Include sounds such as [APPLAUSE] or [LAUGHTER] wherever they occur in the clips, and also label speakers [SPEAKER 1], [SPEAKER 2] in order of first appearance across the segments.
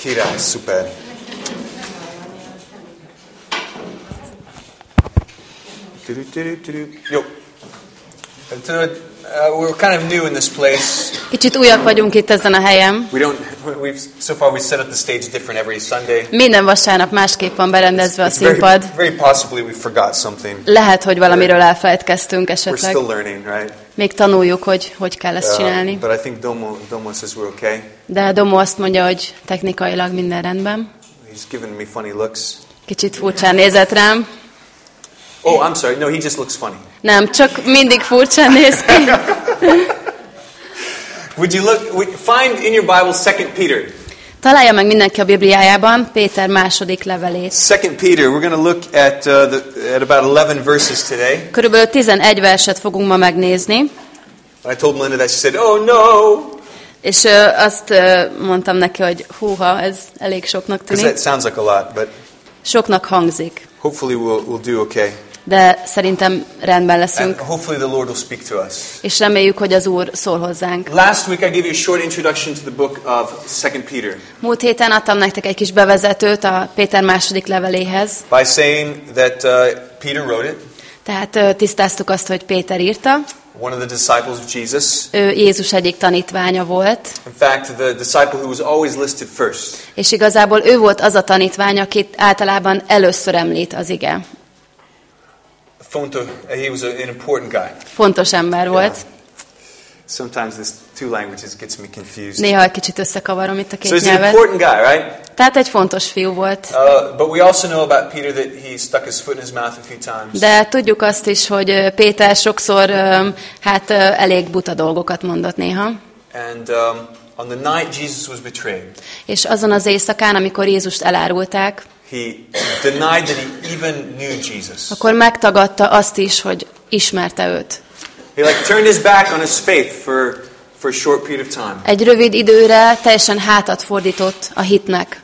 [SPEAKER 1] Király, szuper. Jó. Tudod, uh, we're kind of new in this place.
[SPEAKER 2] Kicsit újak vagyunk itt ezen a helyen.
[SPEAKER 1] We don't. We've so far we set up the stage different every Sunday.
[SPEAKER 2] Minden vasárnap másképp van berendezve a
[SPEAKER 1] It's very,
[SPEAKER 2] színpad.
[SPEAKER 1] very possibly we forgot something.
[SPEAKER 2] Lehet, hogy valamiről elfelejtkeztünk
[SPEAKER 1] We're
[SPEAKER 2] esetleg.
[SPEAKER 1] still learning, right?
[SPEAKER 2] Még tanuljuk, hogy hogy kell ezt
[SPEAKER 1] Uh,
[SPEAKER 2] csinálni.
[SPEAKER 1] but I think Domo, Domo says we're okay.
[SPEAKER 2] De Domo azt mondja, hogy technikailag minden rendben.
[SPEAKER 1] He's giving me funny looks.
[SPEAKER 2] Kicsit furcsán nézett rám.
[SPEAKER 1] Oh, I'm sorry. No, he just looks funny.
[SPEAKER 2] Nem, csak mindig furcsán néz ki.
[SPEAKER 1] Would you look? would- Find in your Bible Second Peter.
[SPEAKER 2] Találja meg mindenki a Bibliájában Péter második levelét.
[SPEAKER 1] Second Peter. We're going to look at uh, the, at about 11 verses today.
[SPEAKER 2] Körülbelül 11 verset fogunk ma megnézni,
[SPEAKER 1] I told Melinda that she said, "Oh no,"
[SPEAKER 2] és ö, azt ö, mondtam neki, hogy húha, ez elég soknak tűnik.
[SPEAKER 1] that sounds like a lot, but
[SPEAKER 2] Soknak hangzik,
[SPEAKER 1] hopefully we'll we'll do okay,
[SPEAKER 2] de szerintem rendben
[SPEAKER 1] and
[SPEAKER 2] leszünk,
[SPEAKER 1] hopefully the Lord will speak to us.
[SPEAKER 2] és reméljük, hogy az Úr szól hozzánk.
[SPEAKER 1] Last week I gave you a short introduction to the book of Second Peter
[SPEAKER 2] Múlt héten adtam nektek egy kis bevezetőt a Péter második leveléhez,
[SPEAKER 1] by saying that uh, Peter wrote it,
[SPEAKER 2] tehát ö, tisztáztuk azt, hogy Péter írta.
[SPEAKER 1] one of the disciples of Jesus.
[SPEAKER 2] Ő Jézus egyik tanítványa volt,
[SPEAKER 1] In fact, the disciple who was always listed first.
[SPEAKER 2] és igazából ő volt az a tanítvány, akit általában először említ az ige.
[SPEAKER 1] Fonto, he was an important guy.
[SPEAKER 2] Fontos ember volt.
[SPEAKER 1] Sometimes this two languages gets me confused.
[SPEAKER 2] Néha egy kicsit összekavarom itt a
[SPEAKER 1] So
[SPEAKER 2] két
[SPEAKER 1] he's an
[SPEAKER 2] nyelvet.
[SPEAKER 1] important guy, right?
[SPEAKER 2] Tehát egy fontos fiú volt.
[SPEAKER 1] Uh, but we also know about Peter that he stuck his foot in his mouth a few times.
[SPEAKER 2] De tudjuk azt is, hogy ö, Péter sokszor ö, hát ö, elég buta dolgokat mondott néha.
[SPEAKER 1] And um, on the night Jesus was betrayed,
[SPEAKER 2] És azon az éjszakán, amikor Jézust elárulták,
[SPEAKER 1] he denied that he even knew Jesus.
[SPEAKER 2] akkor megtagadta azt is, hogy ismerte őt.
[SPEAKER 1] He like turned his back on his faith for, for a short period of time.
[SPEAKER 2] Egy rövid időre teljesen hátat fordított a hitnek,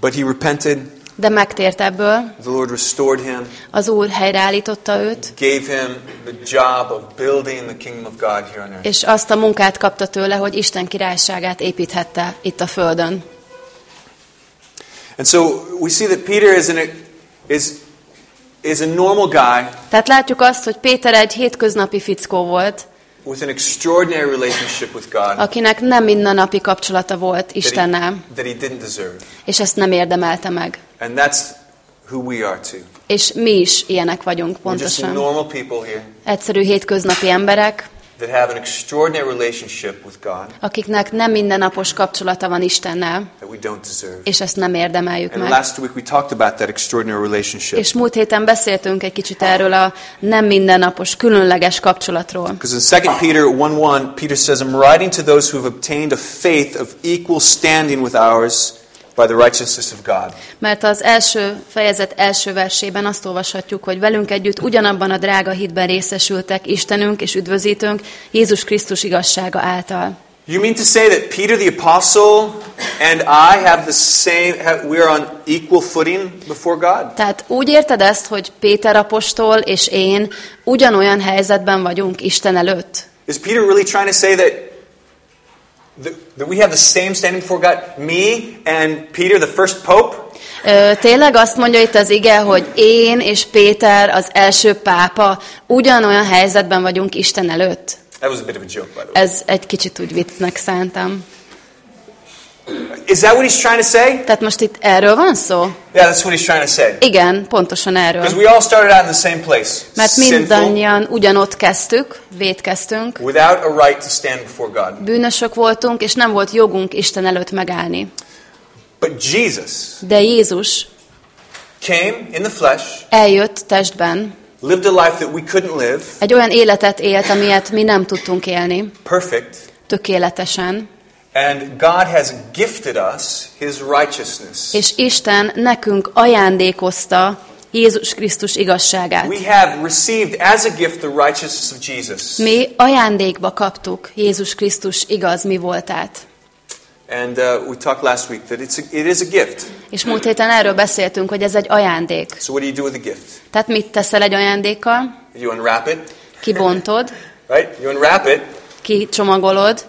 [SPEAKER 1] But he repented.
[SPEAKER 2] de megtért ebből.
[SPEAKER 1] The Lord restored him,
[SPEAKER 2] Az Úr helyreállította őt,
[SPEAKER 1] gave him the job of building the kingdom of God here on earth.
[SPEAKER 2] és azt a munkát kapta tőle, hogy Isten királyságát építhette itt a földön.
[SPEAKER 1] And so we see that Peter is, an, is, is a normal guy
[SPEAKER 2] Tehát látjuk azt, hogy Péter egy hétköznapi fickó volt,
[SPEAKER 1] with an extraordinary relationship with God
[SPEAKER 2] akinek nem mindennapi kapcsolata volt
[SPEAKER 1] that
[SPEAKER 2] Istennel,
[SPEAKER 1] he, that he didn't deserve.
[SPEAKER 2] és ezt nem érdemelte meg.
[SPEAKER 1] And that's who we are too.
[SPEAKER 2] És mi is ilyenek vagyunk
[SPEAKER 1] We're just
[SPEAKER 2] pontosan.
[SPEAKER 1] normal people here
[SPEAKER 2] Egyszerű hétköznapi emberek,
[SPEAKER 1] that have an extraordinary relationship with God
[SPEAKER 2] akiknek nem mindennapos kapcsolata van Istennel,
[SPEAKER 1] that we don't deserve.
[SPEAKER 2] és ezt nem érdemeljük
[SPEAKER 1] And
[SPEAKER 2] meg.
[SPEAKER 1] last week we talked about that extraordinary relationship.
[SPEAKER 2] És múlt héten beszéltünk egy kicsit erről a nem mindennapos, különleges kapcsolatról.
[SPEAKER 1] Because in 2 Peter 1 1, Peter says, I'm writing to those who have obtained a faith of equal standing with ours by the righteousness of God.
[SPEAKER 2] Mert az első fejezet első versében azt olvashatjuk, hogy velünk együtt ugyanabban a drága hitben részesültek Istenünk és üdvözítőnk Jézus Krisztus igazsága által.
[SPEAKER 1] You mean to say that Peter the apostle and I have the same, have, we're on equal footing before God?
[SPEAKER 2] Tehát úgy érted ezt, hogy Péter apostol és én ugyanolyan helyzetben vagyunk Isten előtt?
[SPEAKER 1] Is Peter really trying to say that, that, we have the same standing before God? Me and Peter, the first pope?
[SPEAKER 2] Ö, tényleg azt mondja itt az ige, hogy én és Péter, az első pápa, ugyanolyan helyzetben vagyunk Isten előtt?
[SPEAKER 1] That was a bit of a joke, by the way.
[SPEAKER 2] Ez egy kicsit úgy viccnek szántam.
[SPEAKER 1] Is that what he's trying to say?
[SPEAKER 2] Tehát most itt erről van szó?
[SPEAKER 1] Yeah, that's what he's trying to say.
[SPEAKER 2] Igen, pontosan erről.
[SPEAKER 1] Because we all started out in the same place.
[SPEAKER 2] Mert
[SPEAKER 1] Sinful,
[SPEAKER 2] mindannyian ugyanott kezdtük, védkeztünk,
[SPEAKER 1] without a right to stand before God.
[SPEAKER 2] bűnösök voltunk, és nem volt jogunk Isten előtt megállni.
[SPEAKER 1] But Jesus
[SPEAKER 2] De Jézus
[SPEAKER 1] came in the flesh,
[SPEAKER 2] eljött testben,
[SPEAKER 1] lived a life that we couldn't live,
[SPEAKER 2] egy olyan életet élt, amilyet mi nem tudtunk élni,
[SPEAKER 1] perfect,
[SPEAKER 2] tökéletesen,
[SPEAKER 1] and God has gifted us his righteousness.
[SPEAKER 2] és Isten nekünk ajándékozta Jézus Krisztus igazságát.
[SPEAKER 1] We have received as a gift the righteousness of Jesus.
[SPEAKER 2] Mi ajándékba kaptuk Jézus Krisztus igaz mi voltát.
[SPEAKER 1] And uh, we talked last week that it's a, it is a gift.
[SPEAKER 2] És múlt héten erről beszéltünk, hogy ez egy ajándék.
[SPEAKER 1] So what do you do with a gift?
[SPEAKER 2] Tehát mit teszel egy ajándékkal?
[SPEAKER 1] You unwrap it,
[SPEAKER 2] Kibontod, [LAUGHS]
[SPEAKER 1] right? You unwrap it,
[SPEAKER 2] kicsomagolod,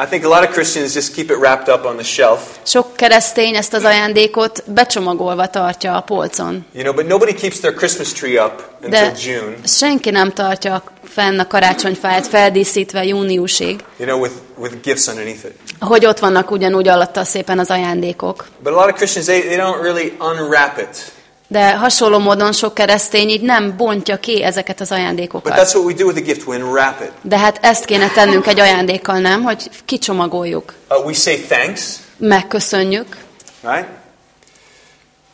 [SPEAKER 1] I think a lot of Christians just keep it wrapped up on the shelf,
[SPEAKER 2] Sok keresztény ezt az ajándékot becsomagolva tartja a polcon.
[SPEAKER 1] you know, but nobody keeps their Christmas tree up until
[SPEAKER 2] De
[SPEAKER 1] June,
[SPEAKER 2] senki nem tartja fenn a karácsonyfáját feldíszítve júniusig,
[SPEAKER 1] you know, with, with gifts underneath it.
[SPEAKER 2] hogy ott vannak ugyanúgy alatta szépen az ajándékok.
[SPEAKER 1] But a lot of Christians, they, they don't really unwrap it.
[SPEAKER 2] De hasonló módon sok keresztény így nem bontja ki ezeket az
[SPEAKER 1] But
[SPEAKER 2] ajándékokat.
[SPEAKER 1] that's what we do with a gift, we unwrap it.
[SPEAKER 2] De hát ezt kéne tennünk egy ajándékkal, nem? Hogy kicsomagoljuk.
[SPEAKER 1] Uh, we say thanks,
[SPEAKER 2] Megköszönjük,
[SPEAKER 1] right?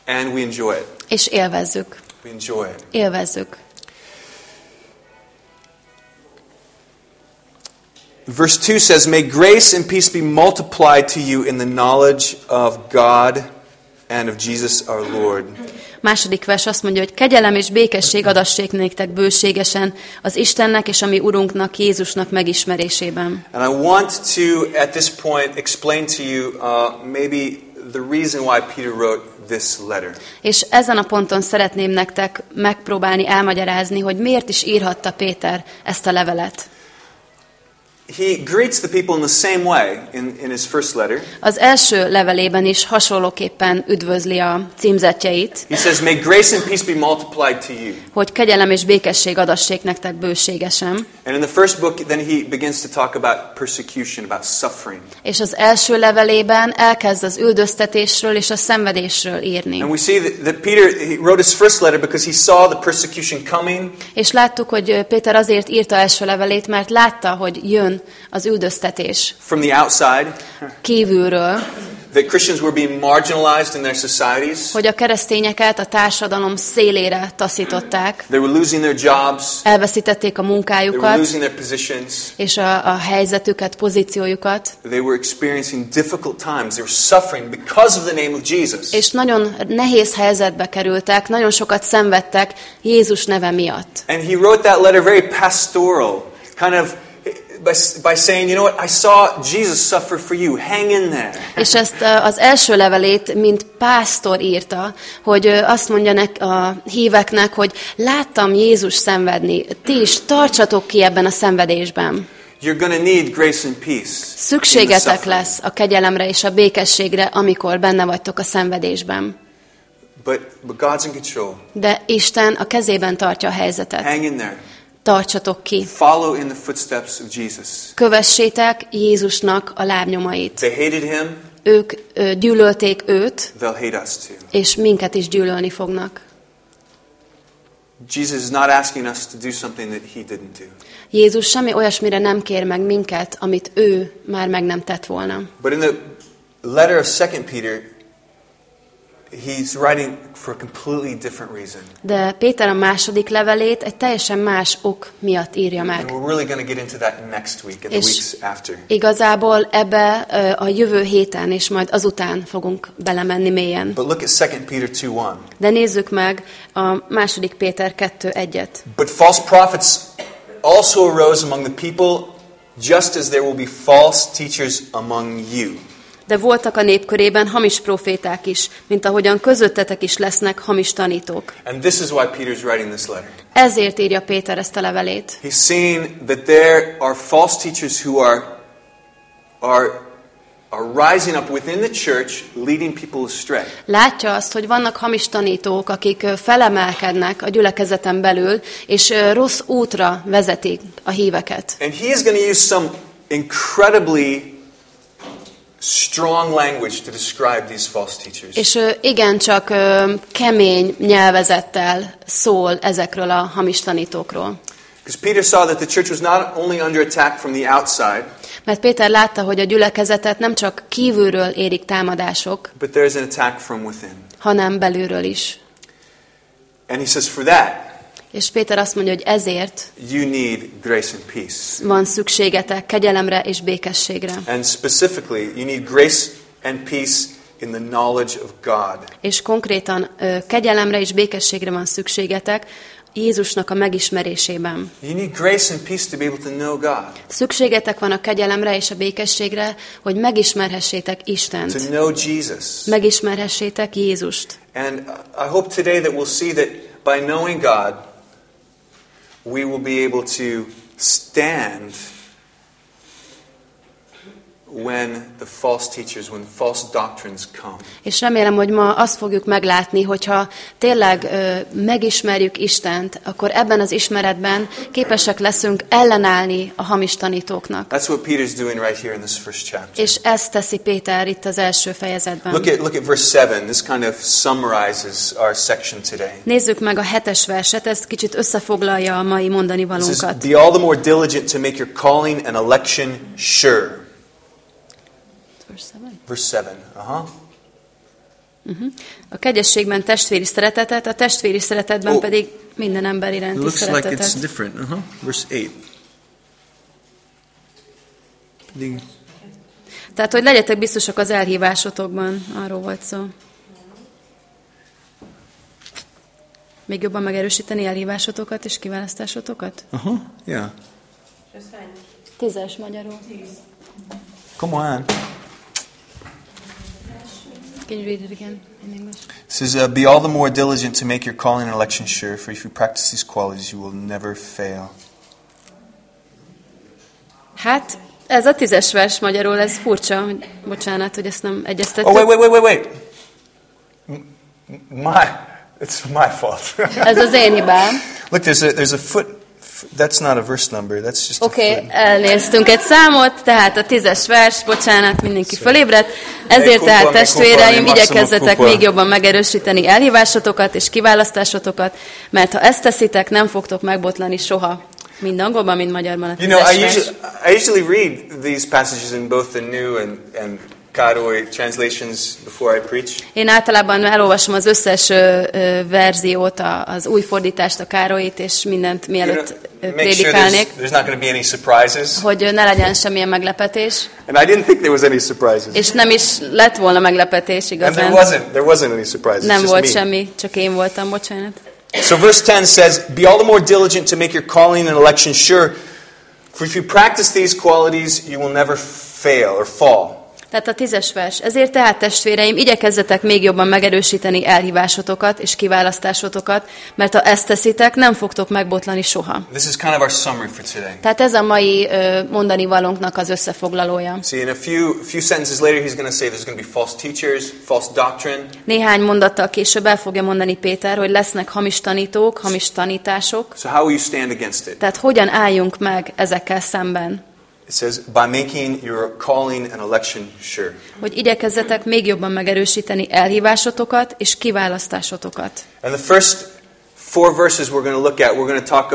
[SPEAKER 1] And we enjoy it.
[SPEAKER 2] és élvezzük.
[SPEAKER 1] We enjoy it.
[SPEAKER 2] Élvezzük.
[SPEAKER 1] Verse 2 says, May grace and peace be multiplied to you in the knowledge of God and of Jesus our Lord.
[SPEAKER 2] Második vers azt mondja, hogy kegyelem és békesség adassék néktek bőségesen az Istennek és a mi Urunknak, Jézusnak megismerésében.
[SPEAKER 1] And I want to, at this point, explain to you uh, maybe the reason why Peter wrote this letter.
[SPEAKER 2] És ezen a ponton szeretném nektek megpróbálni elmagyarázni, hogy miért is írhatta Péter ezt a levelet.
[SPEAKER 1] He greets the people in the same way in, in his first letter.
[SPEAKER 2] Az első levelében is hasonlóképpen üdvözli a címzetjeit,
[SPEAKER 1] He says, May grace and peace be multiplied to you.
[SPEAKER 2] hogy kegyelem és békesség adassék nektek bőségesen.
[SPEAKER 1] And in the first book, then he begins to talk about persecution, about suffering.
[SPEAKER 2] És az első levelében elkezd az üldöztetésről és a szenvedésről írni.
[SPEAKER 1] And we see that, that Peter he wrote his first letter because he saw the persecution coming.
[SPEAKER 2] És láttuk, hogy Péter azért írta első levelét, mert látta, hogy jön az üldöztetés
[SPEAKER 1] from the outside,
[SPEAKER 2] kívülről,
[SPEAKER 1] that Christians were being marginalized in their societies.
[SPEAKER 2] hogy a keresztényeket a társadalom szélére taszították,
[SPEAKER 1] They were losing their jobs,
[SPEAKER 2] elveszítették a
[SPEAKER 1] they were
[SPEAKER 2] munkájukat,
[SPEAKER 1] losing their positions,
[SPEAKER 2] és a, a helyzetüket, pozíciójukat,
[SPEAKER 1] they were experiencing difficult times. They were suffering because of the name of Jesus.
[SPEAKER 2] és nagyon nehéz helyzetbe kerültek, nagyon sokat szenvedtek Jézus neve miatt.
[SPEAKER 1] And he wrote that letter very pastoral, kind of by, by saying, you know what, I saw Jesus suffer for you. Hang in there.
[SPEAKER 2] És ezt az első levelét, mint pásztor írta, hogy azt mondja nek, a híveknek, hogy láttam Jézus szenvedni, ti is tartsatok ki ebben a szenvedésben.
[SPEAKER 1] You're to need grace and peace.
[SPEAKER 2] Szükségetek lesz a kegyelemre és a békességre, amikor benne vagytok a szenvedésben.
[SPEAKER 1] But, but God's in control.
[SPEAKER 2] De Isten a kezében tartja a helyzetet.
[SPEAKER 1] Hang in there.
[SPEAKER 2] Tartsatok ki.
[SPEAKER 1] Follow in the footsteps of Jesus.
[SPEAKER 2] Kövessétek Jézusnak a lábnyomait.
[SPEAKER 1] They hated him,
[SPEAKER 2] Ők ö, gyűlölték őt,
[SPEAKER 1] they'll hate us too.
[SPEAKER 2] és minket is gyűlölni fognak.
[SPEAKER 1] Jesus is not asking us to do something that he didn't do.
[SPEAKER 2] Jézus semmi olyasmire nem kér meg minket, amit ő már meg nem tett volna.
[SPEAKER 1] But in the letter of 2 Peter, he's writing for a completely different reason.
[SPEAKER 2] De Péter a második levelét egy teljesen más ok miatt írja
[SPEAKER 1] And
[SPEAKER 2] meg.
[SPEAKER 1] we're really going to get into that next week and the weeks after.
[SPEAKER 2] Igazából ebbe a jövő héten és majd azután fogunk belemenni mélyen.
[SPEAKER 1] But look at 2 Peter 2:1.
[SPEAKER 2] De nézzük meg a második Péter 2.1-et.
[SPEAKER 1] But false prophets also arose among the people, just as there will be false teachers among you.
[SPEAKER 2] De voltak a népkörében hamis proféták is, mint ahogyan közöttetek is lesznek hamis tanítók.
[SPEAKER 1] And this is why Peter's writing this letter.
[SPEAKER 2] Ezért írja Péter ezt a levelét.
[SPEAKER 1] He's seeing that there are false teachers who are, are, are rising up within the church, leading people astray.
[SPEAKER 2] Látja azt, hogy vannak hamis tanítók, akik felemelkednek a gyülekezeten belül, és rossz útra vezetik a híveket.
[SPEAKER 1] And he is going to use some incredibly strong language to describe these false teachers.
[SPEAKER 2] És ö, igencsak ö, kemény nyelvezettel szól ezekről a hamis tanítókról.
[SPEAKER 1] Because Peter saw that the church was not only under attack from the outside,
[SPEAKER 2] Mert Péter látta, hogy a gyülekezetet nem csak kívülről érik támadások,
[SPEAKER 1] but there's an attack from within.
[SPEAKER 2] hanem belülről is.
[SPEAKER 1] And he says, for that,
[SPEAKER 2] És Péter azt mondja, hogy ezért
[SPEAKER 1] you need grace and peace.
[SPEAKER 2] van szükségetek kegyelemre és békességre.
[SPEAKER 1] And specifically, you need grace and peace in the knowledge of God.
[SPEAKER 2] És konkrétan kegyelemre és békességre van szükségetek Jézusnak a megismerésében.
[SPEAKER 1] You need grace and peace to be able to know God,
[SPEAKER 2] Szükségetek van a kegyelemre és a békességre, hogy megismerhessétek
[SPEAKER 1] to
[SPEAKER 2] Istent,
[SPEAKER 1] know Jesus.
[SPEAKER 2] megismerhessétek Jézust.
[SPEAKER 1] And I hope today that we'll see that by knowing God, we will be able to stand when the false teachers, when false doctrines come.
[SPEAKER 2] És remélem, hogy ma azt fogjuk meglátni, hogyha tényleg ö, megismerjük Istent, akkor ebben az ismeretben képesek leszünk ellenállni a hamis tanítóknak.
[SPEAKER 1] That's what Peter's doing right here in this first chapter.
[SPEAKER 2] És ezt teszi Péter itt az első fejezetben.
[SPEAKER 1] Look at, look at verse 7. This kind of summarizes our section today.
[SPEAKER 2] Nézzük meg a hetes verset, ez kicsit összefoglalja a mai mondani valónkat.
[SPEAKER 1] Be all the more diligent to make your calling and election sure. Verse 7. Uh-huh.
[SPEAKER 2] A kegyességben testvéri szeretetet, a testvéri szeretetben
[SPEAKER 1] Ó.
[SPEAKER 2] pedig minden ember
[SPEAKER 1] It
[SPEAKER 2] iránti
[SPEAKER 1] looks like it's
[SPEAKER 2] szeretetet.
[SPEAKER 1] different. Uh-huh. Verse 8. The-
[SPEAKER 2] Tehát, hogy legyetek biztosak az elhívásotokban, arról volt szó. Még jobban megerősíteni elhívásotokat és kiválasztásotokat?
[SPEAKER 1] Uh-huh. Yeah.
[SPEAKER 2] Tízes magyarul.
[SPEAKER 1] Come on.
[SPEAKER 2] Can you read it again in English?
[SPEAKER 1] It says, uh, Be all the more diligent to make your calling and election sure, for if you practice these qualities, you will never fail.
[SPEAKER 2] Hát, ez a tízes vers magyarul, ez furcsa. hogy- Bocsánat, hogy ezt nem egyeztettük.
[SPEAKER 1] Oh, wait, wait, wait, wait, wait. My, it's my fault.
[SPEAKER 2] Ez az én hibám.
[SPEAKER 1] Look, there's a, there's a foot. That's not a verse number. That's just
[SPEAKER 2] Oké, okay, elnéztünk egy számot, tehát a tízes vers, bocsánat, mindenki fölébredt. Ezért tehát testvéreim, igyekezzetek még jobban megerősíteni elhívásotokat és kiválasztásotokat, mert ha ezt teszitek, nem fogtok megbotlani soha. Mind angolban, mind magyarban a
[SPEAKER 1] You know,
[SPEAKER 2] tízes
[SPEAKER 1] I usually, I usually read these passages in both the New and, and Karoi translations before I preach.
[SPEAKER 2] Én általában elolvasom az összes ö, ö, verziót, a, az új fordítást, a Károlyt, és mindent
[SPEAKER 1] You
[SPEAKER 2] mielőtt
[SPEAKER 1] know,
[SPEAKER 2] ö,
[SPEAKER 1] make sure there's,
[SPEAKER 2] prédikálnék,
[SPEAKER 1] there's not going to be any surprises.
[SPEAKER 2] hogy ne legyen semmilyen meglepetés,
[SPEAKER 1] And I didn't think there was any surprises.
[SPEAKER 2] és nem is lett volna meglepetés
[SPEAKER 1] And there
[SPEAKER 2] igazán.
[SPEAKER 1] wasn't. There wasn't any surprises.
[SPEAKER 2] Nem volt
[SPEAKER 1] me.
[SPEAKER 2] semmi, csak én voltam, bocsánat.
[SPEAKER 1] So verse 10 says, Be all the more diligent to make your calling and election sure, for if you practice these qualities, you will never fail or fall.
[SPEAKER 2] Tehát a tízes vers. Ezért tehát, testvéreim, igyekezzetek még jobban megerősíteni elhívásotokat és kiválasztásotokat, mert ha ezt teszitek, nem fogtok megbotlani soha.
[SPEAKER 1] This is kind of our summary for today.
[SPEAKER 2] Tehát ez a mai ö, mondani valónknak az összefoglalója.
[SPEAKER 1] See, in a few, few sentences later, he's going to say there's going to be false teachers, false doctrine.
[SPEAKER 2] Néhány mondattal később el fogja mondani Péter, hogy lesznek hamis tanítók, hamis tanítások.
[SPEAKER 1] So, how will you stand against it?
[SPEAKER 2] Tehát hogyan álljunk meg ezekkel szemben?
[SPEAKER 1] It says, By making your calling and election sure.
[SPEAKER 2] Hogy igyekezzetek még jobban megerősíteni elhívásotokat és kiválasztásotokat.
[SPEAKER 1] And the first four verses we're going to look at, we're going to talk.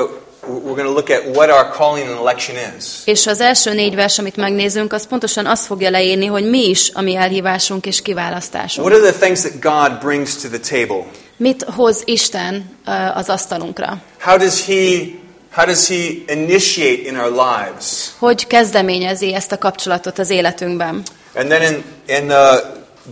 [SPEAKER 1] We're going to look at what our calling and election is.
[SPEAKER 2] És az első négy vers, amit megnézünk, az pontosan azt fogja leírni, hogy mi is a mi elhívásunk és kiválasztásunk.
[SPEAKER 1] What are the things that God brings to the table?
[SPEAKER 2] Mit hoz Isten az asztalunkra?
[SPEAKER 1] How does He how does He initiate in our lives?
[SPEAKER 2] Hogy kezdeményezi ezt a kapcsolatot az életünkben?
[SPEAKER 1] And then in in uh,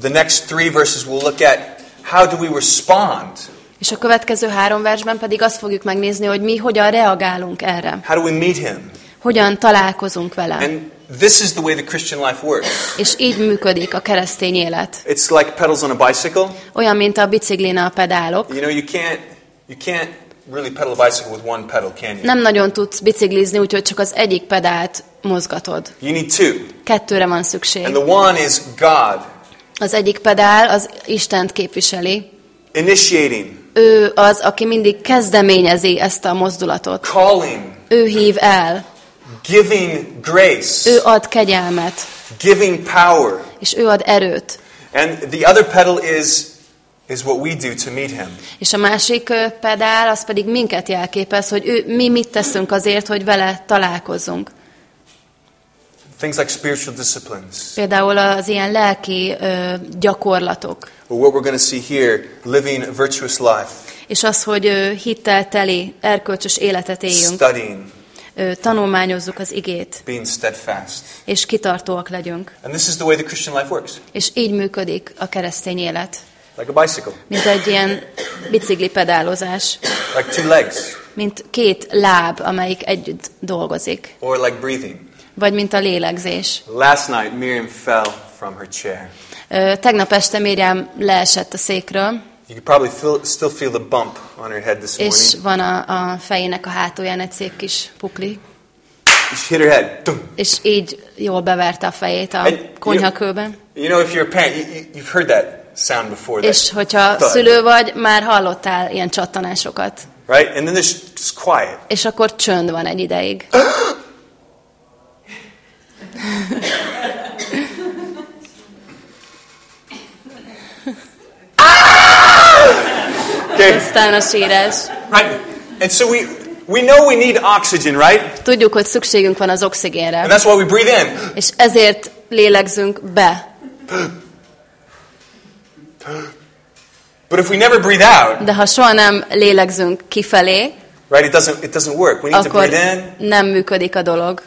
[SPEAKER 1] the next three verses, we'll look at how do we respond?
[SPEAKER 2] És a következő három versben pedig azt fogjuk megnézni, hogy mi hogyan reagálunk erre.
[SPEAKER 1] How do we meet Him?
[SPEAKER 2] Hogyan találkozunk vele.
[SPEAKER 1] And this is the way the Christian life works.
[SPEAKER 2] És így működik a keresztény élet.
[SPEAKER 1] It's like pedals on a bicycle.
[SPEAKER 2] Olyan, mint a biciklin a pedálok.
[SPEAKER 1] You know, you can't you can't really pedal a bicycle with one pedal, can you?
[SPEAKER 2] Nem nagyon tudsz biciklizni, úgyhogy csak az egyik pedált mozgatod.
[SPEAKER 1] You need two.
[SPEAKER 2] Kettőre van szükség.
[SPEAKER 1] And the one is God
[SPEAKER 2] Az egyik pedál az Istent képviseli.
[SPEAKER 1] initiating,
[SPEAKER 2] Ő az, aki mindig kezdeményezi ezt a mozdulatot.
[SPEAKER 1] calling,
[SPEAKER 2] Ő hív el,
[SPEAKER 1] giving grace,
[SPEAKER 2] ő ad kegyelmet,
[SPEAKER 1] giving power.
[SPEAKER 2] és ő ad erőt.
[SPEAKER 1] And the other pedal is is what we do to meet him.
[SPEAKER 2] És a másik pedál, az pedig minket jelképez, hogy ő, mi mit teszünk azért, hogy vele találkozzunk.
[SPEAKER 1] Things like spiritual disciplines.
[SPEAKER 2] Például az ilyen lelki ö, gyakorlatok,
[SPEAKER 1] Or what we're going to see here, living virtuous life,
[SPEAKER 2] és az, hogy ö, hittel teli, erkölcsös életet éljünk,
[SPEAKER 1] studying,
[SPEAKER 2] ö, tanulmányozzuk az igét,
[SPEAKER 1] being steadfast.
[SPEAKER 2] és kitartóak legyünk.
[SPEAKER 1] And this is the way the Christian life works.
[SPEAKER 2] És így működik a keresztény élet.
[SPEAKER 1] Like a bicycle,
[SPEAKER 2] Mint egy ilyen bicikli pedálozás,
[SPEAKER 1] like two legs,
[SPEAKER 2] mint két láb, amelyik együtt dolgozik,
[SPEAKER 1] or like breathing.
[SPEAKER 2] vagy mint a lélegzés.
[SPEAKER 1] Last night, Miriam fell from her chair.
[SPEAKER 2] Ö, Tegnap este Miriam leesett a székről,
[SPEAKER 1] You could probably feel, still feel the bump on her head this
[SPEAKER 2] és
[SPEAKER 1] morning.
[SPEAKER 2] van a, a fejének a hátulján egy szép kis pukli.
[SPEAKER 1] she hit her head. Dum.
[SPEAKER 2] és így jól beverte a fejét a konyhakőben.
[SPEAKER 1] You know, if you're a parent, you, you, you've heard that sound before. That
[SPEAKER 2] És hogyha
[SPEAKER 1] thud,
[SPEAKER 2] szülő vagy, már hallottál ilyen csattanásokat.
[SPEAKER 1] right? And then there's just quiet.
[SPEAKER 2] És akkor csönd van egy ideig. [GASPS]
[SPEAKER 1] Okay,
[SPEAKER 2] Aztán a sírás.
[SPEAKER 1] right? And so we we know we need oxygen, right?
[SPEAKER 2] Tudjuk, hogy szükségünk van az
[SPEAKER 1] And
[SPEAKER 2] oxigénre.
[SPEAKER 1] that's why we breathe in.
[SPEAKER 2] És ezért lélegzünk be. [GASPS]
[SPEAKER 1] But if we never breathe out,
[SPEAKER 2] De ha soha nem lélegzünk kifelé,
[SPEAKER 1] right? It doesn't it doesn't work. We need to breathe in.
[SPEAKER 2] nem működik a dolog.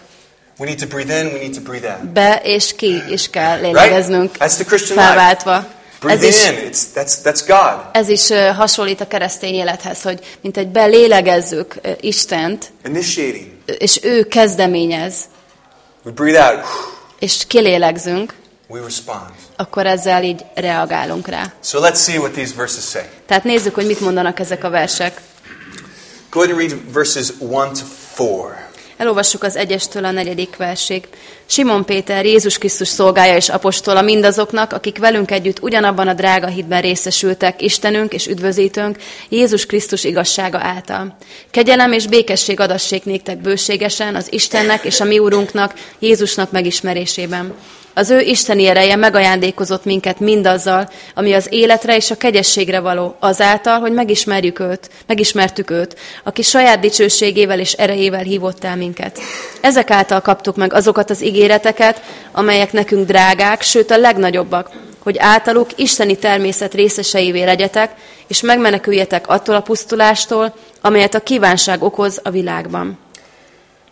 [SPEAKER 1] We need to breathe in. We need to breathe out.
[SPEAKER 2] Be és ki is kell lélegeznünk
[SPEAKER 1] That's the Christian life.
[SPEAKER 2] felváltva. Ez
[SPEAKER 1] Breathe
[SPEAKER 2] is,
[SPEAKER 1] in. It's that's that's God.
[SPEAKER 2] ez is hasonlít a keresztény élethez, hogy mint egy belélegezzük ö, Istent,
[SPEAKER 1] Initiating.
[SPEAKER 2] és ő kezdeményez,
[SPEAKER 1] We breathe out.
[SPEAKER 2] és kilélegzünk,
[SPEAKER 1] We respond.
[SPEAKER 2] akkor ezzel így reagálunk rá.
[SPEAKER 1] So let's see what these verses say.
[SPEAKER 2] Tehát nézzük, hogy mit mondanak ezek a versek.
[SPEAKER 1] Go ahead and read verses 1 to 4.
[SPEAKER 2] Elolvassuk az egyestől a negyedik versig. Simon Péter, Jézus Krisztus szolgája és apostola mindazoknak, akik velünk együtt ugyanabban a drága hitben részesültek, Istenünk és üdvözítőnk, Jézus Krisztus igazsága által. Kegyelem és békesség adassék néktek bőségesen az Istennek és a mi Úrunknak, Jézusnak megismerésében. Az ő isteni ereje megajándékozott minket mindazzal, ami az életre és a kegyességre való, azáltal, hogy megismerjük őt, megismertük őt, aki saját dicsőségével és erejével hívott el minket. Ezek által kaptuk meg azokat az ígéreteket, amelyek nekünk drágák, sőt a legnagyobbak, hogy általuk isteni természet részeseivé legyetek, és megmeneküljetek attól a pusztulástól, amelyet a kívánság okoz a világban.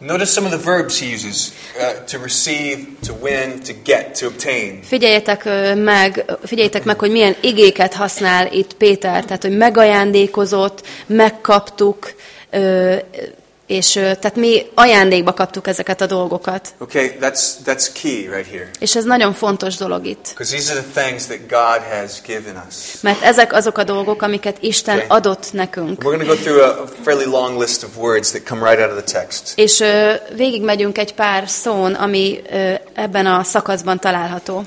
[SPEAKER 1] Notice some of the verbs he uses uh, to receive, to win, to get, to obtain.
[SPEAKER 2] Figyeljetek meg, figyeljétek meg, hogy milyen igéket használ itt Péter, tehát, hogy megajándékozott, megkaptuk, és tehát mi ajándékba kaptuk ezeket a dolgokat.
[SPEAKER 1] Okay, that's that's key right here.
[SPEAKER 2] És ez nagyon fontos dolog itt.
[SPEAKER 1] Because these are the things that God has given us.
[SPEAKER 2] Mert ezek azok a dolgok, amiket Isten
[SPEAKER 1] Okay.
[SPEAKER 2] adott nekünk.
[SPEAKER 1] We're going to go through a, a fairly long list of words that come right out of the text.
[SPEAKER 2] És ö, végigmegyünk egy pár szón, ami ö, ebben a szakaszban található.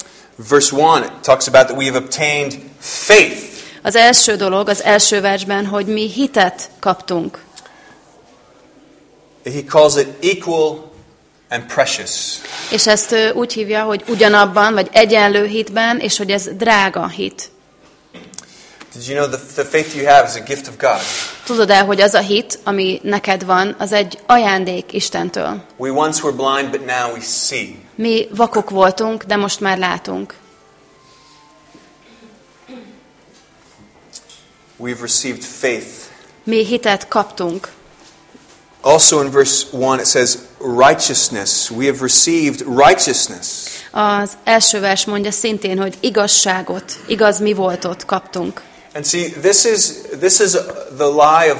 [SPEAKER 1] Verse 1 it talks about that we have obtained faith.
[SPEAKER 2] Az első dolog, az első versben, hogy mi hitet kaptunk.
[SPEAKER 1] He calls it equal and precious.
[SPEAKER 2] És ezt ö, úgy hívja, hogy ugyanabban, vagy egyenlő hitben, és hogy ez drága hit.
[SPEAKER 1] Did you know the, the faith you have is a gift of God?
[SPEAKER 2] Tudod el, hogy az a hit, ami neked van, az egy ajándék Istentől.
[SPEAKER 1] We once were blind, but now we see.
[SPEAKER 2] Mi vakok voltunk, de most már látunk.
[SPEAKER 1] We've received faith.
[SPEAKER 2] Mi hitet kaptunk.
[SPEAKER 1] Also in verse 1 it says righteousness. We have received righteousness.
[SPEAKER 2] Az első vers mondja szintén, hogy igazságot, igaz mi voltot kaptunk.
[SPEAKER 1] And see, this is this is the lie of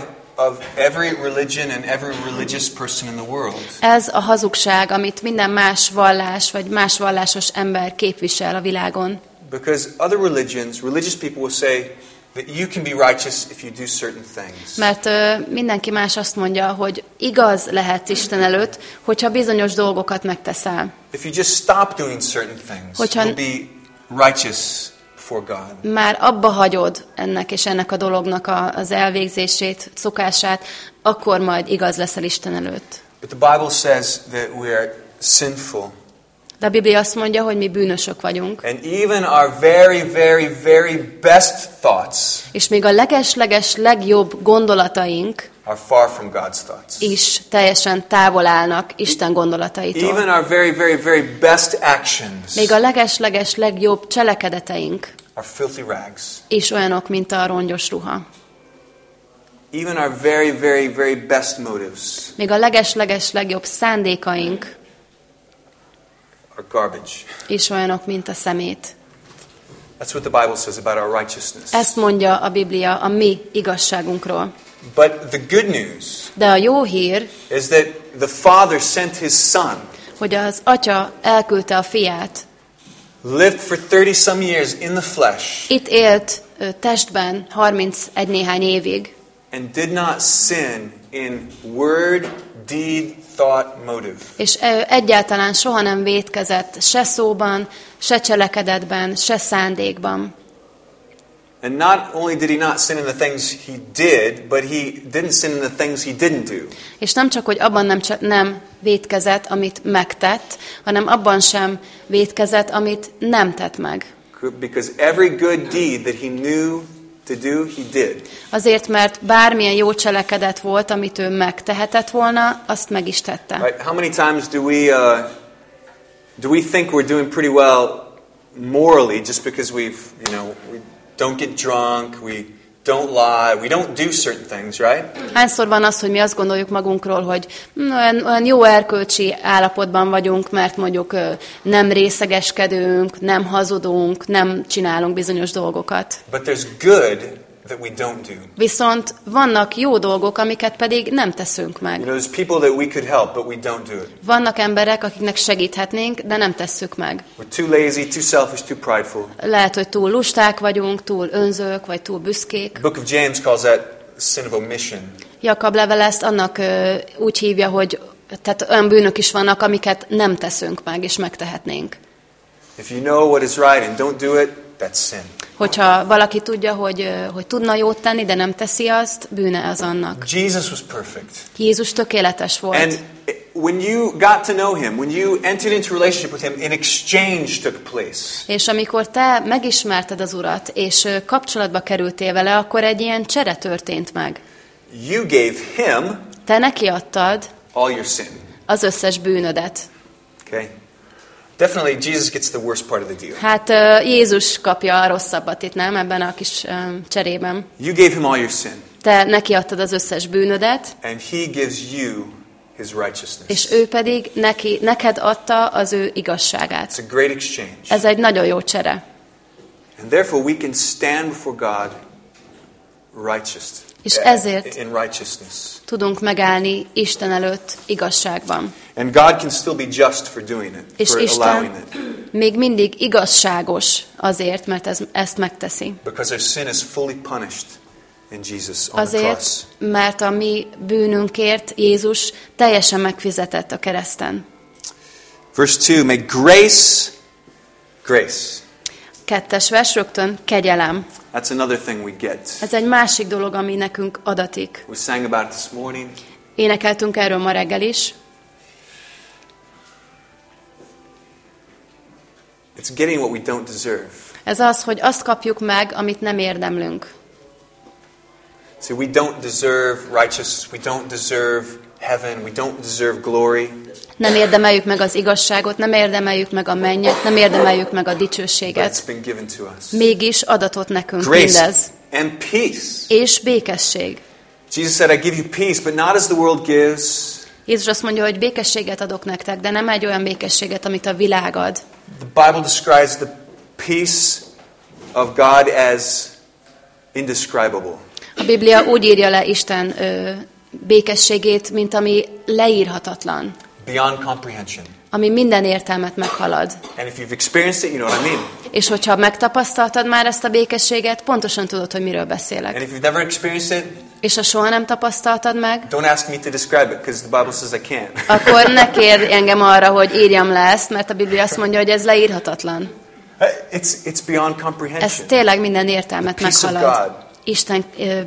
[SPEAKER 1] of every religion and every religious person in the world.
[SPEAKER 2] Ez a hazugság, amit minden más vallás, vagy más vallásos ember képvisel a világon.
[SPEAKER 1] Because other religions, religious people will say that you can be righteous if you do certain things.
[SPEAKER 2] Mert ö, mindenki más azt mondja, hogy igaz lehet Isten előtt, hogyha bizonyos dolgokat megteszel.
[SPEAKER 1] If you just stop doing certain things,
[SPEAKER 2] Hogyha-
[SPEAKER 1] you'll be righteous before God.
[SPEAKER 2] Már abba hagyod ennek és ennek a dolognak a, az elvégzését, szokását, akkor majd igaz leszel Isten előtt.
[SPEAKER 1] But the Bible says that we are sinful.
[SPEAKER 2] De a Biblia azt mondja, hogy mi bűnösök vagyunk,
[SPEAKER 1] And even our very, very, very best thoughts
[SPEAKER 2] és még a leges-leges legjobb gondolataink
[SPEAKER 1] are far from God's thoughts.
[SPEAKER 2] is teljesen távol állnak Isten gondolataitól.
[SPEAKER 1] Even our very, very, very best actions
[SPEAKER 2] Még a leges-leges legjobb cselekedeteink
[SPEAKER 1] are filthy rags.
[SPEAKER 2] is olyanok, mint a rongyos ruha.
[SPEAKER 1] Even our very, very, very best motives
[SPEAKER 2] Még a leges-leges legjobb szándékaink
[SPEAKER 1] are garbage.
[SPEAKER 2] is olyanok, mint a szemét.
[SPEAKER 1] That's what the Bible says about our righteousness.
[SPEAKER 2] Ezt mondja a Biblia a mi igazságunkról.
[SPEAKER 1] But the good news
[SPEAKER 2] De a jó hír,
[SPEAKER 1] is that the Father sent His Son,
[SPEAKER 2] hogy az atya elküldte a fiát,
[SPEAKER 1] lived for 30 some years in the flesh,
[SPEAKER 2] itt élt testben 31 néhány évig,
[SPEAKER 1] and did not sin in word, deed, thought, motive.
[SPEAKER 2] És egyáltalán soha nem vétkezett se szóban, se cselekedetben, se szándékban.
[SPEAKER 1] And not only did he not sin in the things he did, but he didn't sin in the things he didn't do.
[SPEAKER 2] És nem csak, hogy abban nem, nem vétkezett, amit megtett, hanem abban sem vétkezett, amit nem tett meg.
[SPEAKER 1] Because every good deed that he knew to do, he did.
[SPEAKER 2] Azért, mert bármilyen jó cselekedet volt, amit ő megtehetett volna, azt meg is tette.
[SPEAKER 1] Right? How many times do we uh, do we think we're doing pretty well morally just because we've you know we don't get drunk, we don't lie, we don't do certain things, right?
[SPEAKER 2] Hányszor van az, hogy mi azt gondoljuk magunkról, hogy hm, olyan, olyan jó erkölcsi állapotban vagyunk, mert mondjuk nem részegeskedünk, nem hazudunk, nem csinálunk bizonyos dolgokat.
[SPEAKER 1] But there's good that we don't do.
[SPEAKER 2] Viszont vannak jó dolgok, amiket pedig nem teszünk
[SPEAKER 1] You
[SPEAKER 2] meg.
[SPEAKER 1] know, there's people that we could help, but we don't do it.
[SPEAKER 2] Vannak emberek, akiknek segíthetnénk, de nem tesszük meg.
[SPEAKER 1] We're too lazy, too selfish, too prideful.
[SPEAKER 2] Lehet, hogy túl lusták vagyunk, túl önzők, vagy túl büszkék.
[SPEAKER 1] The book of James calls that sin of omission.
[SPEAKER 2] Jakab levele ezt annak ö, úgy hívja, hogy tehát olyan bűnök is vannak, amiket nem teszünk meg, és megtehetnénk.
[SPEAKER 1] If you know what is right and don't do it, that's sin.
[SPEAKER 2] Hogyha valaki tudja, hogy, hogy tudna jót tenni, de nem teszi azt, bűne az annak.
[SPEAKER 1] Jesus was perfect.
[SPEAKER 2] Jézus tökéletes volt.
[SPEAKER 1] And when you got to know him, when you entered into relationship with him, an exchange took place.
[SPEAKER 2] És amikor te megismerted az Urat, és kapcsolatba kerültél vele, akkor egy ilyen csere történt meg.
[SPEAKER 1] You gave him
[SPEAKER 2] Te neki adtad
[SPEAKER 1] all your sin.
[SPEAKER 2] az összes bűnödet.
[SPEAKER 1] Okay? Definitely, Jesus gets the worst part of the deal.
[SPEAKER 2] Hát ö, Jézus kapja a rosszabbat itt, nem? Ebben a kis ö, cserében.
[SPEAKER 1] You gave him all your sin,
[SPEAKER 2] Te neki adtad az összes bűnödet,
[SPEAKER 1] and he gives you his righteousness.
[SPEAKER 2] és ő pedig neki, neked adta az ő igazságát.
[SPEAKER 1] It's a great exchange.
[SPEAKER 2] Ez egy nagyon jó csere.
[SPEAKER 1] And therefore, we can stand before God righteous.
[SPEAKER 2] És ezért-
[SPEAKER 1] In righteousness.
[SPEAKER 2] Tudunk megállni Isten előtt igazságban.
[SPEAKER 1] And God can still be just for doing it,
[SPEAKER 2] És
[SPEAKER 1] for allowing
[SPEAKER 2] Isten
[SPEAKER 1] it.
[SPEAKER 2] még mindig igazságos azért, mert ez, ezt megteszi.
[SPEAKER 1] Because our sin is fully punished in Jesus on the
[SPEAKER 2] Azért,
[SPEAKER 1] cross.
[SPEAKER 2] mert a mi bűnünkért Jézus teljesen megfizetett a kereszten.
[SPEAKER 1] Verse 2 May grace, grace.
[SPEAKER 2] Kettes vers rögtön kegyelem.
[SPEAKER 1] That's another thing we get.
[SPEAKER 2] Ez egy másik dolog, ami nekünk adatik.
[SPEAKER 1] We sang about it this morning.
[SPEAKER 2] Énekeltünk erről ma reggel is.
[SPEAKER 1] It's getting what we don't deserve.
[SPEAKER 2] Ez az, hogy azt kapjuk meg, amit nem érdemlünk.
[SPEAKER 1] See, we don't deserve righteousness. We don't deserve heaven. We don't deserve glory.
[SPEAKER 2] Nem érdemeljük meg az igazságot, nem érdemeljük meg a mennyet, nem érdemeljük meg a dicsőséget. Mégis adatot nekünk
[SPEAKER 1] Grace
[SPEAKER 2] mindez.
[SPEAKER 1] and peace.
[SPEAKER 2] És békesség.
[SPEAKER 1] Jesus said, I give you peace, but not as the world gives.
[SPEAKER 2] Jézus azt mondja, hogy békességet adok nektek, de nem egy olyan békességet, amit a világ ad.
[SPEAKER 1] The Bible describes the peace of God as indescribable.
[SPEAKER 2] A Biblia úgy írja le Isten ö, békességét, mint ami leírhatatlan,
[SPEAKER 1] beyond comprehension.
[SPEAKER 2] ami minden értelmet meghalad.
[SPEAKER 1] And if you've experienced it, you know what I mean.
[SPEAKER 2] És hogyha megtapasztaltad már ezt a békességet, pontosan tudod, hogy miről beszélek.
[SPEAKER 1] And if you've never experienced it,
[SPEAKER 2] És ha soha nem tapasztaltad meg,
[SPEAKER 1] don't ask me to describe it because the Bible says I can't. [LAUGHS]
[SPEAKER 2] akkor ne [LAUGHS] kérj engem arra, hogy írjam le ezt, mert a Biblia azt mondja, hogy ez leírhatatlan.
[SPEAKER 1] It's, it's beyond
[SPEAKER 2] Ez
[SPEAKER 1] comprehension.
[SPEAKER 2] tényleg minden értelmet meghalad. Isten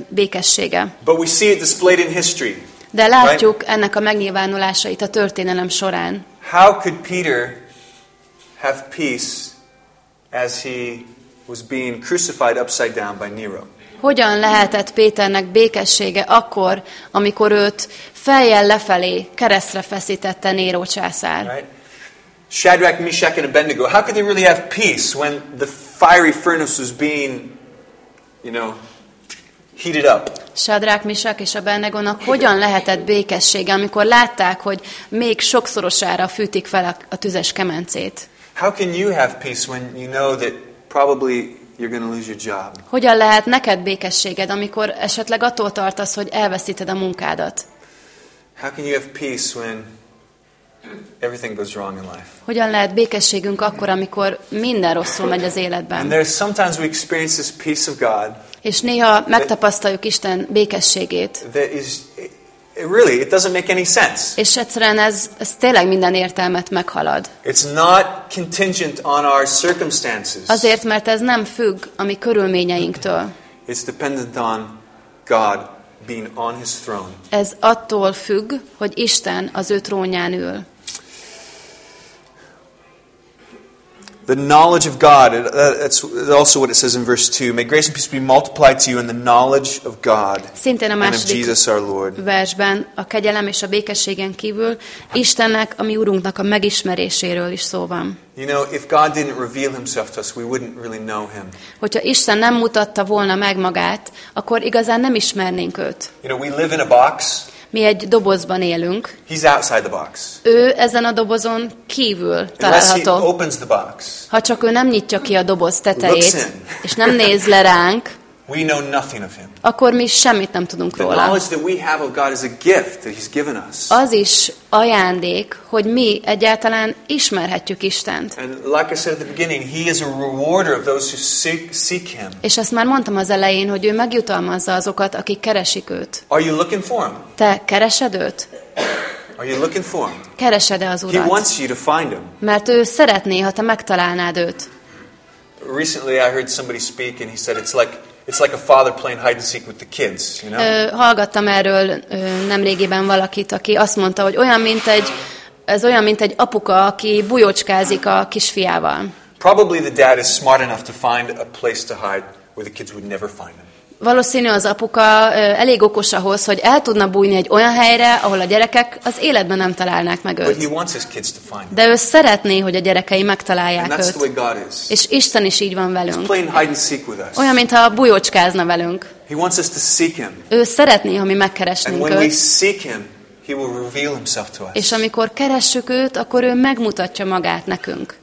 [SPEAKER 2] békessége.
[SPEAKER 1] But we see it displayed in history.
[SPEAKER 2] De látjuk ennek a megnyilvánulásait a történelem során.
[SPEAKER 1] How could Peter have peace as he was being crucified upside down by Nero?
[SPEAKER 2] Hogyan lehetett Péternek békessége akkor, amikor őt fejjel lefelé keresztre feszítette Néró császár?
[SPEAKER 1] Right? Shadrach, Meshach, and Abednego. How could they really have peace when the fiery furnace was being, you know, heated up?
[SPEAKER 2] Sadrák, Misak és a Bennegonak hogyan lehetett békessége, amikor látták, hogy még sokszorosára fűtik fel a, a tüzes kemencét?
[SPEAKER 1] How can you have peace when you know that probably you're going to lose your job?
[SPEAKER 2] Hogyan lehet neked békességed, amikor esetleg attól tartasz, hogy elveszíted a munkádat?
[SPEAKER 1] How can you have peace when everything goes wrong in life?
[SPEAKER 2] Hogyan lehet békességünk akkor, amikor minden rosszul megy az
[SPEAKER 1] And
[SPEAKER 2] életben?
[SPEAKER 1] there's sometimes we experience this peace of God
[SPEAKER 2] És néha megtapasztaljuk Isten békességét,
[SPEAKER 1] that is It really, it doesn't make any sense.
[SPEAKER 2] És egyszerűen ez, ez tényleg minden értelmet meghalad.
[SPEAKER 1] It's not contingent on our circumstances.
[SPEAKER 2] Azért, mert ez nem függ a mi körülményeinktől.
[SPEAKER 1] It's dependent on God being on his throne.
[SPEAKER 2] Ez attól függ, hogy Isten az ő trónján ül.
[SPEAKER 1] The knowledge of God, uh, that's also what it says in verse 2. May grace and peace be multiplied to you in the knowledge of God
[SPEAKER 2] Szintén a
[SPEAKER 1] and of Jesus our Lord.
[SPEAKER 2] versben a kegyelem és a békességen kívül Istennek, a mi Urunknak a megismeréséről is szó van.
[SPEAKER 1] You know, if God didn't reveal himself to us, we wouldn't really know him.
[SPEAKER 2] Hogyha Isten nem mutatta volna meg magát, akkor igazán nem ismernénk őt.
[SPEAKER 1] You know, we live in a box.
[SPEAKER 2] Mi egy dobozban élünk,
[SPEAKER 1] He's outside the box.
[SPEAKER 2] ő ezen a dobozon kívül
[SPEAKER 1] Unless he
[SPEAKER 2] található.
[SPEAKER 1] opens the box,
[SPEAKER 2] Ha csak ő nem nyitja ki a doboz tetejét, és nem néz le ránk,
[SPEAKER 1] we know nothing of him.
[SPEAKER 2] akkor mi semmit nem tudunk
[SPEAKER 1] The
[SPEAKER 2] róla.
[SPEAKER 1] knowledge that we have of God is a gift that he's given us.
[SPEAKER 2] Az is ajándék, hogy mi egyáltalán ismerhetjük Istent.
[SPEAKER 1] And like I said at the beginning, he is a rewarder of those who seek, seek him.
[SPEAKER 2] És azt már mondtam az elején, hogy ő megjutalmazza azokat, akik keresik őt.
[SPEAKER 1] Are you looking for him?
[SPEAKER 2] Te keresed őt?
[SPEAKER 1] Are you looking for him?
[SPEAKER 2] Keresed-e az
[SPEAKER 1] He
[SPEAKER 2] Urat?
[SPEAKER 1] wants you to find him.
[SPEAKER 2] Mert ő szeretné, ha te megtalálnád őt.
[SPEAKER 1] Recently, I heard somebody speak, and he said it's like it's like a father playing hide and seek with the kids. You know,
[SPEAKER 2] Ö, hallgattam erről nemrégiben valakit, aki azt mondta, hogy olyan, mint egy, ez olyan, mint egy apuka, aki bujócskázik a kisfiával.
[SPEAKER 1] probably the dad is smart enough to find a place to hide where the kids would never find him.
[SPEAKER 2] Valószínű az apuka elég okos ahhoz, hogy el tudna bújni egy olyan helyre, ahol a gyerekek az életben nem találnák meg őt. De ő szeretné, hogy a gyerekei megtalálják őt. És Isten is így van velünk. Olyan, mintha bujócskázna velünk. Ő szeretné, ha mi megkeresnénk őt.
[SPEAKER 1] seek him, he will reveal himself to us.
[SPEAKER 2] És amikor keressük őt, akkor ő megmutatja magát nekünk.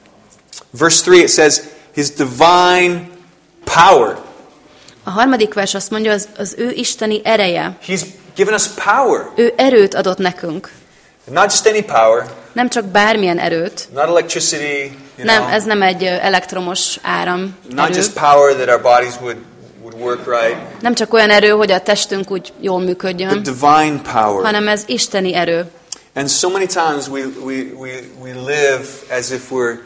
[SPEAKER 1] Verse 3 it says, His divine power.
[SPEAKER 2] A harmadik vers azt mondja, az, az ő isteni ereje.
[SPEAKER 1] He's given us power.
[SPEAKER 2] Ő erőt adott nekünk.
[SPEAKER 1] Not just any power,
[SPEAKER 2] Nem csak bármilyen erőt.
[SPEAKER 1] not electricity, you
[SPEAKER 2] Nem,
[SPEAKER 1] know,
[SPEAKER 2] ez nem egy elektromos áram
[SPEAKER 1] not
[SPEAKER 2] erő.
[SPEAKER 1] just power that our bodies would, would work right,
[SPEAKER 2] Nem csak olyan erő, hogy a testünk úgy jól
[SPEAKER 1] but
[SPEAKER 2] működjön,
[SPEAKER 1] divine power.
[SPEAKER 2] hanem ez isteni erő.
[SPEAKER 1] And so many times we, we, we, we live as if we're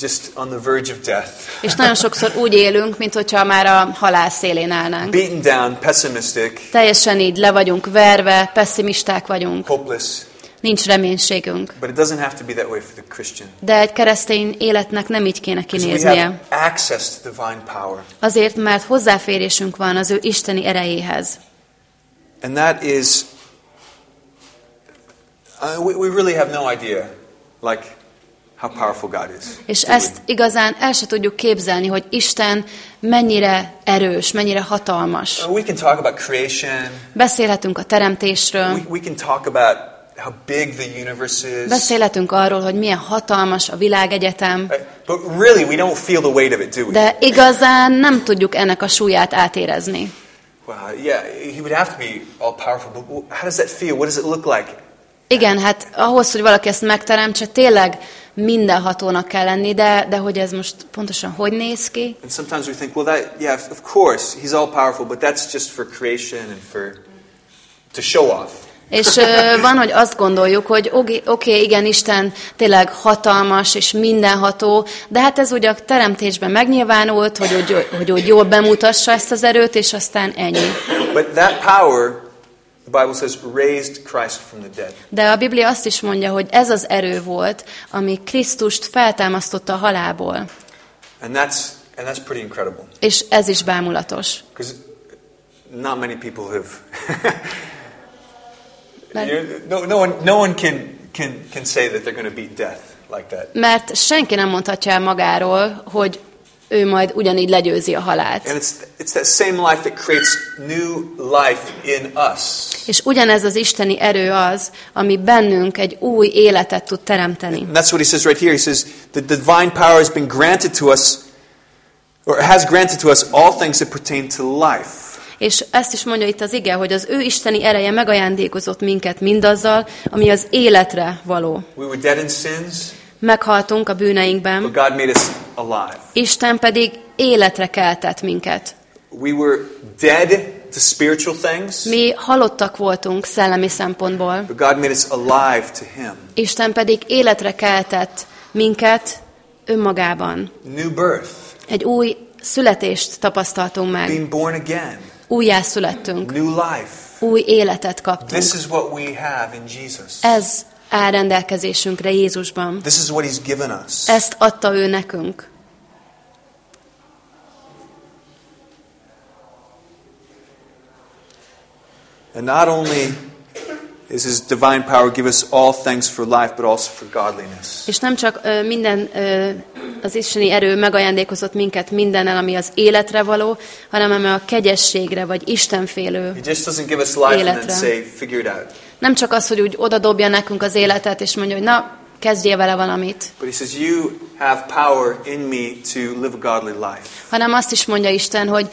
[SPEAKER 1] just on the verge of death,
[SPEAKER 2] És nagyon sokszor úgy élünk, mint hogyha már a halál szélén állnánk.
[SPEAKER 1] beaten down, pessimistic,
[SPEAKER 2] Teljesen így le vagyunk verve, pessimisták vagyunk,
[SPEAKER 1] hopeless.
[SPEAKER 2] nincs reménységünk.
[SPEAKER 1] But it doesn't have to be that way for the Christian.
[SPEAKER 2] De egy keresztény életnek nem így kéne kinéznie.
[SPEAKER 1] have access to divine power.
[SPEAKER 2] Azért, mert hozzáférésünk van az ő isteni erejéhez.
[SPEAKER 1] And that is, uh, we, we really have no idea, like, how powerful God is.
[SPEAKER 2] És ezt igazán el se tudjuk képzelni, hogy Isten mennyire erős, mennyire hatalmas.
[SPEAKER 1] Uh, We can talk about creation.
[SPEAKER 2] Beszélhetünk a teremtésről,
[SPEAKER 1] We, we can talk about how big the universe is.
[SPEAKER 2] beszélhetünk arról, hogy milyen hatalmas a világegyetem,
[SPEAKER 1] Right? But really, we don't feel the weight of it, do we?
[SPEAKER 2] de igazán nem tudjuk ennek a súlyát átérezni.
[SPEAKER 1] Wow, yeah, he would have to be all powerful, but how does that feel? What does it look like?
[SPEAKER 2] Igen, hát ahhoz, hogy valaki ezt megteremtse, tényleg mindenhatónak kell lenni, de, de hogy ez most pontosan hogy néz ki?
[SPEAKER 1] And sometimes we think, well, that, yeah, of course, he's all powerful, but that's just for creation and for to show off.
[SPEAKER 2] És [LAUGHS] van, hogy azt gondoljuk, hogy oké, okay, igen, Isten tényleg hatalmas és mindenható, de hát ez ugye a teremtésben megnyilvánult, hogy úgy, hogy úgy jól bemutassa ezt az erőt, és aztán ennyi.
[SPEAKER 1] But that power, the Bible says, raised Christ from the dead.
[SPEAKER 2] De a Biblia azt is mondja, hogy ez az erő volt, ami Krisztust feltámasztotta a halálból.
[SPEAKER 1] And that's, and that's pretty incredible.
[SPEAKER 2] És ez is bámulatos.
[SPEAKER 1] Not many people have. [LAUGHS]
[SPEAKER 2] Mert-
[SPEAKER 1] You- no, no one, no one can, can, can say that they're going to beat death like that.
[SPEAKER 2] Mert senki nem mondhatja el magáról, hogy ő majd ugyanígy legyőzi a halált.
[SPEAKER 1] And it's, it's that same life that creates new life in us.
[SPEAKER 2] És ugyanez az isteni erő az, ami bennünk egy új életet tud teremteni.
[SPEAKER 1] And that's what he says right here. He says, the divine power has been granted to us, or has granted to us all things that pertain to life.
[SPEAKER 2] És ezt is mondja itt az ige, hogy az ő isteni ereje megajándékozott minket mindazzal, ami az életre való.
[SPEAKER 1] We were dead in sins,
[SPEAKER 2] Meghaltunk a
[SPEAKER 1] but
[SPEAKER 2] bűneinkben,
[SPEAKER 1] God made us alive.
[SPEAKER 2] Isten pedig életre keltett minket.
[SPEAKER 1] We were dead to spiritual things,
[SPEAKER 2] Mi halottak voltunk szellemi szempontból,
[SPEAKER 1] but God made us alive to Him.
[SPEAKER 2] Isten pedig életre keltett minket önmagában.
[SPEAKER 1] New birth,
[SPEAKER 2] Egy új születést tapasztaltunk meg.
[SPEAKER 1] being born again,
[SPEAKER 2] Újjászülettünk.
[SPEAKER 1] new life.
[SPEAKER 2] Új életet kaptunk.
[SPEAKER 1] This is what we have in Jesus.
[SPEAKER 2] Ez áll rendelkezésünkre Jézusban.
[SPEAKER 1] This is what He's given us.
[SPEAKER 2] Ezt adta ő nekünk.
[SPEAKER 1] And not only is His divine power give us all things for life, but also for godliness.
[SPEAKER 2] És nem csak ö, minden ö, az isteni erő megajándékozott minket mindennel, ami az életre való, hanem ami a kegyességre, vagy Istenfélő.
[SPEAKER 1] He just doesn't give us life and then
[SPEAKER 2] Életre.
[SPEAKER 1] say, figure it out.
[SPEAKER 2] Nem csak az, hogy úgy odadobja nekünk az életet, és mondja, hogy na, kezdjél vele valamit,
[SPEAKER 1] But He says, You have power in me to live a godly life.
[SPEAKER 2] hanem azt is mondja Isten, hogy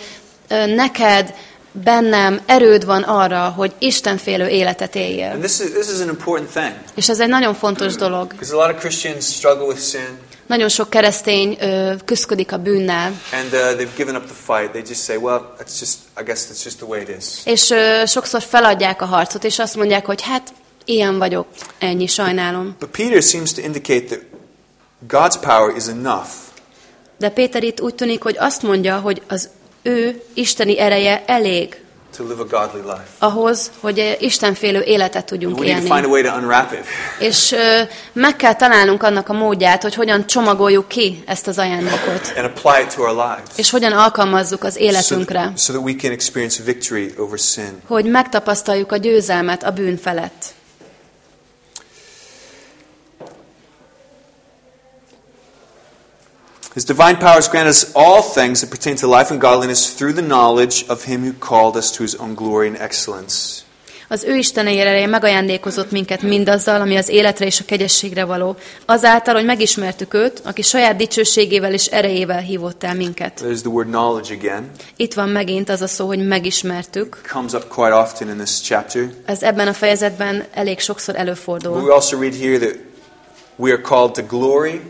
[SPEAKER 2] neked, bennem erőd van arra, hogy Istenfélő életet éljél.
[SPEAKER 1] And this is, this is an important thing.
[SPEAKER 2] És ez egy nagyon fontos dolog.
[SPEAKER 1] Because a lot of Christians struggle with sin
[SPEAKER 2] Nagyon sok keresztény ö, küszködik a bűnnel,
[SPEAKER 1] and uh, they've given up the fight. They just say, well, that's just, I guess that's just the way it is.
[SPEAKER 2] és ö, sokszor feladják a harcot, és azt mondják, hogy hát ilyen vagyok, ennyi, sajnálom.
[SPEAKER 1] But Peter seems to indicate that God's power is enough
[SPEAKER 2] De Péter itt úgy tűnik, hogy azt mondja, hogy az ő isteni ereje elég
[SPEAKER 1] to live a godly life.
[SPEAKER 2] ahhoz, hogy istenfélő életet tudjunk
[SPEAKER 1] We need to find a
[SPEAKER 2] élni.
[SPEAKER 1] way to unwrap it.
[SPEAKER 2] És meg kell találnunk annak a módját, hogy hogyan csomagoljuk ki ezt az ajándékot,
[SPEAKER 1] and apply it to our lives
[SPEAKER 2] és hogyan alkalmazzuk az
[SPEAKER 1] so,
[SPEAKER 2] életünkre,
[SPEAKER 1] so that we can experience victory over sin.
[SPEAKER 2] hogy megtapasztaljuk a győzelmet a bűn felett.
[SPEAKER 1] His divine powers grant us all things that pertain to life and godliness through the knowledge of him who called us to his own glory and excellence.
[SPEAKER 2] Az ő Isten ereje megajándékozott minket mindazzal, ami az életre és a kegyességre való, azáltal, hogy megismertük őt, aki saját dicsőségével és erejével hívott el minket.
[SPEAKER 1] There's the word knowledge again.
[SPEAKER 2] Itt van megint az a szó, hogy megismertük.
[SPEAKER 1] It comes up quite often in this chapter.
[SPEAKER 2] Ez ebben a fejezetben elég sokszor
[SPEAKER 1] But we
[SPEAKER 2] előfordul.
[SPEAKER 1] also read here that we are called to glory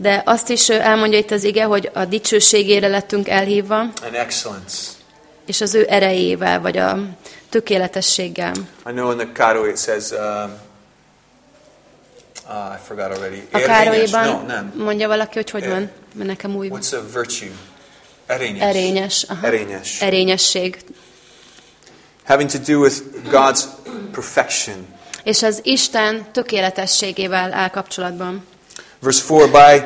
[SPEAKER 2] De azt is elmondja itt az ige, hogy a dicsőségére lettünk elhívva,
[SPEAKER 1] and excellence.
[SPEAKER 2] és az ő erejével, vagy a tökéletességgel.
[SPEAKER 1] I know in the Karo it says, um, uh, I forgot already.
[SPEAKER 2] A? Károlyban
[SPEAKER 1] No, nem.
[SPEAKER 2] mondja valaki, hogy hogy
[SPEAKER 1] Eh,
[SPEAKER 2] van, mert nekem új van.
[SPEAKER 1] What's a virtue? Erényes.
[SPEAKER 2] Erényes. Aha.
[SPEAKER 1] Erényes.
[SPEAKER 2] Erényesség.
[SPEAKER 1] Having to do with God's perfection.
[SPEAKER 2] És az Isten tökéletességével áll kapcsolatban.
[SPEAKER 1] Verse 4 By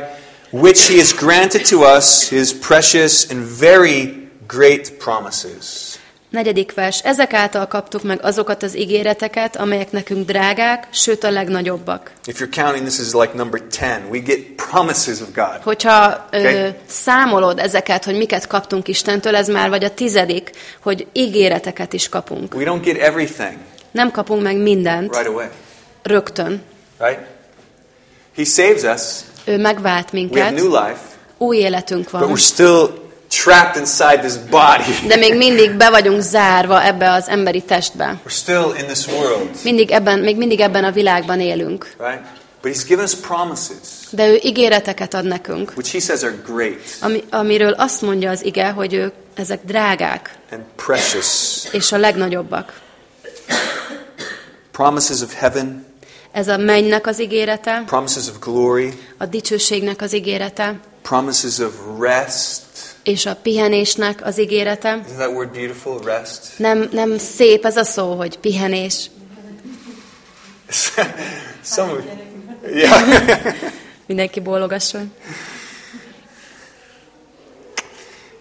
[SPEAKER 1] which he has granted to us his precious and very great promises.
[SPEAKER 2] Negyedik vers. Ezek által kaptuk meg azokat az ígéreteket, amelyek nekünk drágák, sőt a legnagyobbak.
[SPEAKER 1] If you're counting, this is like number 10. We get promises of God.
[SPEAKER 2] Hogyha ö, számolod ezeket, hogy miket kaptunk Istentől, ez már vagy a tizedik, hogy ígéreteket is kapunk.
[SPEAKER 1] We don't get everything
[SPEAKER 2] Nem kapunk meg mindent
[SPEAKER 1] right away,
[SPEAKER 2] rögtön.
[SPEAKER 1] right? He saves us.
[SPEAKER 2] Ő megvált
[SPEAKER 1] We have new
[SPEAKER 2] minket,
[SPEAKER 1] life,
[SPEAKER 2] új életünk
[SPEAKER 1] but
[SPEAKER 2] van.
[SPEAKER 1] we're still trapped inside this body.
[SPEAKER 2] De még mindig be vagyunk zárva ebbe az emberi testbe.
[SPEAKER 1] We're still in this world,
[SPEAKER 2] Mindig ebben, még mindig ebben a világban élünk.
[SPEAKER 1] right? But he's given us promises,
[SPEAKER 2] De ő ígéreteket ad nekünk,
[SPEAKER 1] which he says are great
[SPEAKER 2] ami, amiről azt mondja az ige, hogy ők, ezek drágák,
[SPEAKER 1] and precious.
[SPEAKER 2] és a legnagyobbak.
[SPEAKER 1] Promises of heaven,
[SPEAKER 2] Ez a mennynek az ígérete,
[SPEAKER 1] promises of glory,
[SPEAKER 2] a dicsőségnek az ígérete,
[SPEAKER 1] promises of rest.
[SPEAKER 2] és a pihenésnek az ígérete.
[SPEAKER 1] Isn't that word beautiful? Rest.
[SPEAKER 2] Nem, nem szép ez a szó, hogy pihenés.
[SPEAKER 1] Some of, yeah.
[SPEAKER 2] Mindenki bólogasson.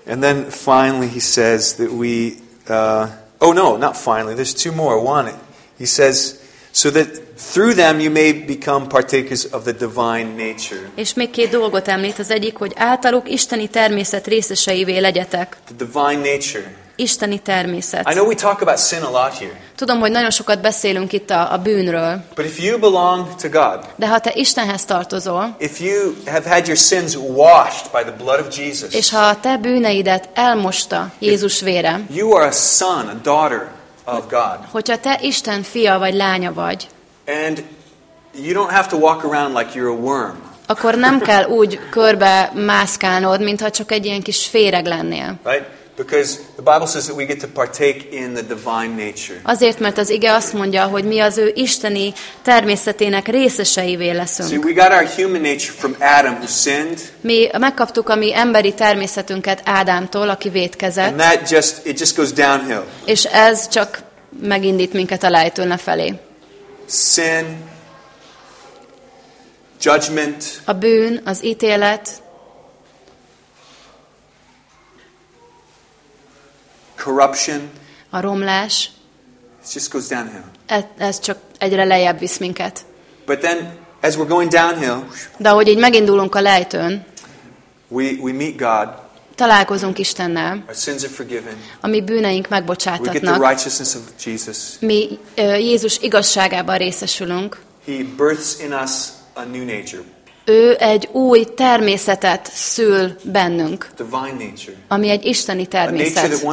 [SPEAKER 1] and then finally, he says that we. Uh, oh no, not finally. There's two more. One, he says, so that through them you may become partakers of the divine nature.
[SPEAKER 2] És még két dolgot említ. Az egyik, hogy általuk isteni természet részeseivé legyetek.
[SPEAKER 1] The divine nature.
[SPEAKER 2] Isteni
[SPEAKER 1] I
[SPEAKER 2] természet.
[SPEAKER 1] know we talk about sin a lot here,
[SPEAKER 2] Tudom, hogy nagyon sokat beszélünk itt a, a bűnről,
[SPEAKER 1] but if you belong to God,
[SPEAKER 2] de ha te Istenhez tartozol,
[SPEAKER 1] if you have had your sins washed by the blood of Jesus,
[SPEAKER 2] és ha a te bűneidet elmosta Jézus vére,
[SPEAKER 1] you are a son, a daughter of God.
[SPEAKER 2] hogyha te Isten fia vagy lánya vagy,
[SPEAKER 1] And you don't have to walk around like you're a worm.
[SPEAKER 2] akkor nem kell úgy körbe mászkálnod, mintha csak egy ilyen kis féreg lennél.
[SPEAKER 1] right? Because the Bible says that we get to partake in the divine nature.
[SPEAKER 2] Azért, mert az ige azt mondja, hogy mi az ő isteni természetének részeseivé
[SPEAKER 1] See,
[SPEAKER 2] leszünk.
[SPEAKER 1] we got our human nature from Adam who sinned,
[SPEAKER 2] Mi megkaptuk a mi emberi természetünket Ádámtól, aki
[SPEAKER 1] and
[SPEAKER 2] vétkezett,
[SPEAKER 1] that just it just goes downhill.
[SPEAKER 2] és ez csak megindít minket a lejtőn felé.
[SPEAKER 1] Sin, judgment,
[SPEAKER 2] A bűn, az ítélet,
[SPEAKER 1] corruption,
[SPEAKER 2] a romlás,
[SPEAKER 1] it just goes downhill.
[SPEAKER 2] ez, ez csak egyre lejjebb visz minket.
[SPEAKER 1] But then as we're going downhill,
[SPEAKER 2] De ahogy így megindulunk a lejtőn,
[SPEAKER 1] we, we meet God,
[SPEAKER 2] találkozunk Istennel, a mi bűneink megbocsátatnak, mi Jézus igazságában részesülünk, ő egy új természetet szül bennünk, ami egy isteni természet.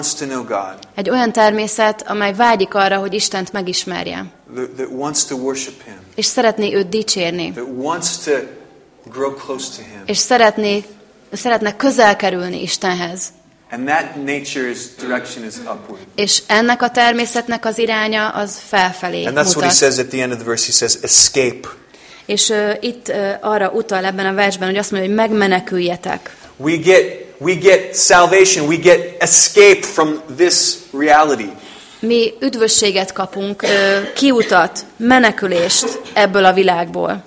[SPEAKER 2] Egy olyan természet, amely vágyik arra, hogy Istent megismerje, és szeretné őt dicsérni, és szeretné, szeretne közel kerülni Istenhez.
[SPEAKER 1] And that nature's direction is upward.
[SPEAKER 2] És ennek a természetnek az iránya az felfelé
[SPEAKER 1] And that's what he
[SPEAKER 2] mutat.
[SPEAKER 1] says at the end of the verse. He says, escape.
[SPEAKER 2] És uh, itt uh, arra utal ebben a versben, hogy azt mondja, hogy megmeneküljetek.
[SPEAKER 1] We get, we get salvation. We get escape from this reality.
[SPEAKER 2] Mi üdvösséget kapunk, uh, kiutat, menekülést ebből a világból.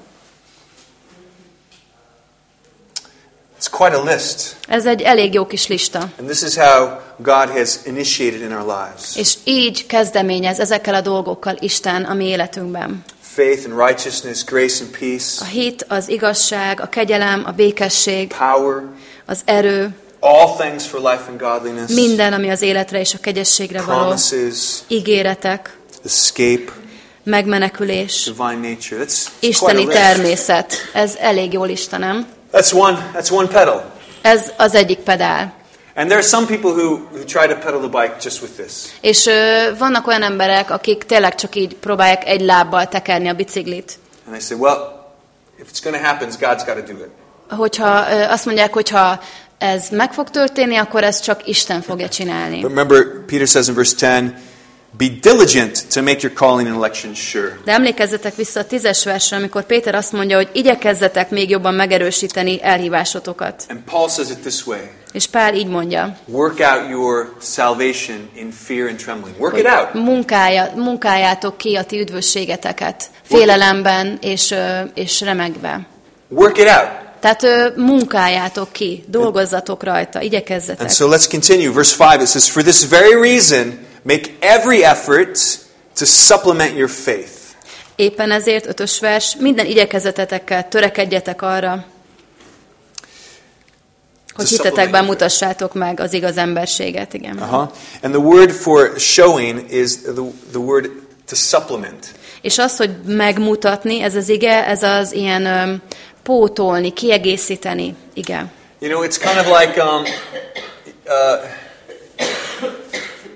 [SPEAKER 1] It's quite a list.
[SPEAKER 2] Ez egy elég jó kis lista.
[SPEAKER 1] And this is how God has initiated in our lives.
[SPEAKER 2] És így kezdeményez ezekkel a dolgokkal Isten a mi életünkben.
[SPEAKER 1] Faith and righteousness, grace and
[SPEAKER 2] A
[SPEAKER 1] peace,
[SPEAKER 2] hit, az igazság, a kegyelem, a békesség,
[SPEAKER 1] power,
[SPEAKER 2] az erő,
[SPEAKER 1] all things for life and godliness,
[SPEAKER 2] minden, ami az életre és a kegyességre való,
[SPEAKER 1] promises,
[SPEAKER 2] ígéretek,
[SPEAKER 1] escape,
[SPEAKER 2] megmenekülés,
[SPEAKER 1] divine nature. That's, a
[SPEAKER 2] isteni természet. Ez elég jó lista, nem?
[SPEAKER 1] That's one, that's one pedal.
[SPEAKER 2] Ez az egyik pedál.
[SPEAKER 1] And there are some people who, who try to pedal the bike just with this.
[SPEAKER 2] És ö, vannak olyan emberek, akik tényleg csak így próbálják egy lábbal tekerni a biciklit.
[SPEAKER 1] And they say, well, if it's going to happen, God's got to do it.
[SPEAKER 2] Hogyha ö, azt mondják, hogyha ez meg fog történni, akkor ezt csak Isten fogja csinálni.
[SPEAKER 1] But remember, Peter says in verse 10, be diligent to make your calling and election sure.
[SPEAKER 2] De emlékezzetek vissza a tízes versre, amikor Péter azt mondja, hogy igyekezzetek még jobban megerősíteni elhívásotokat.
[SPEAKER 1] And Paul says it this way
[SPEAKER 2] És Pál így mondja,
[SPEAKER 1] work out your salvation in fear and trembling. Work it out.
[SPEAKER 2] munkája, munkáljátok ki a ti üdvösségeteket félelemben és, és remegve.
[SPEAKER 1] Work it out.
[SPEAKER 2] Tehát ö, munkáljátok ki, dolgozzatok rajta, igyekezzetek.
[SPEAKER 1] And so let's continue. Verse 5 it says, For this very reason, make every effort to supplement your faith.
[SPEAKER 2] Éppen ezért, ötös vers, minden igyekezetetekkel törekedjetek arra, hogy hitetekben mutassátok meg az igaz emberséget. Igen.
[SPEAKER 1] Uh-huh. And the word for showing is the, the word to supplement.
[SPEAKER 2] És az, hogy megmutatni, ez az ige, ez az ilyen öm, pótolni, kiegészíteni. Igen.
[SPEAKER 1] You know, it's kind of like um, uh,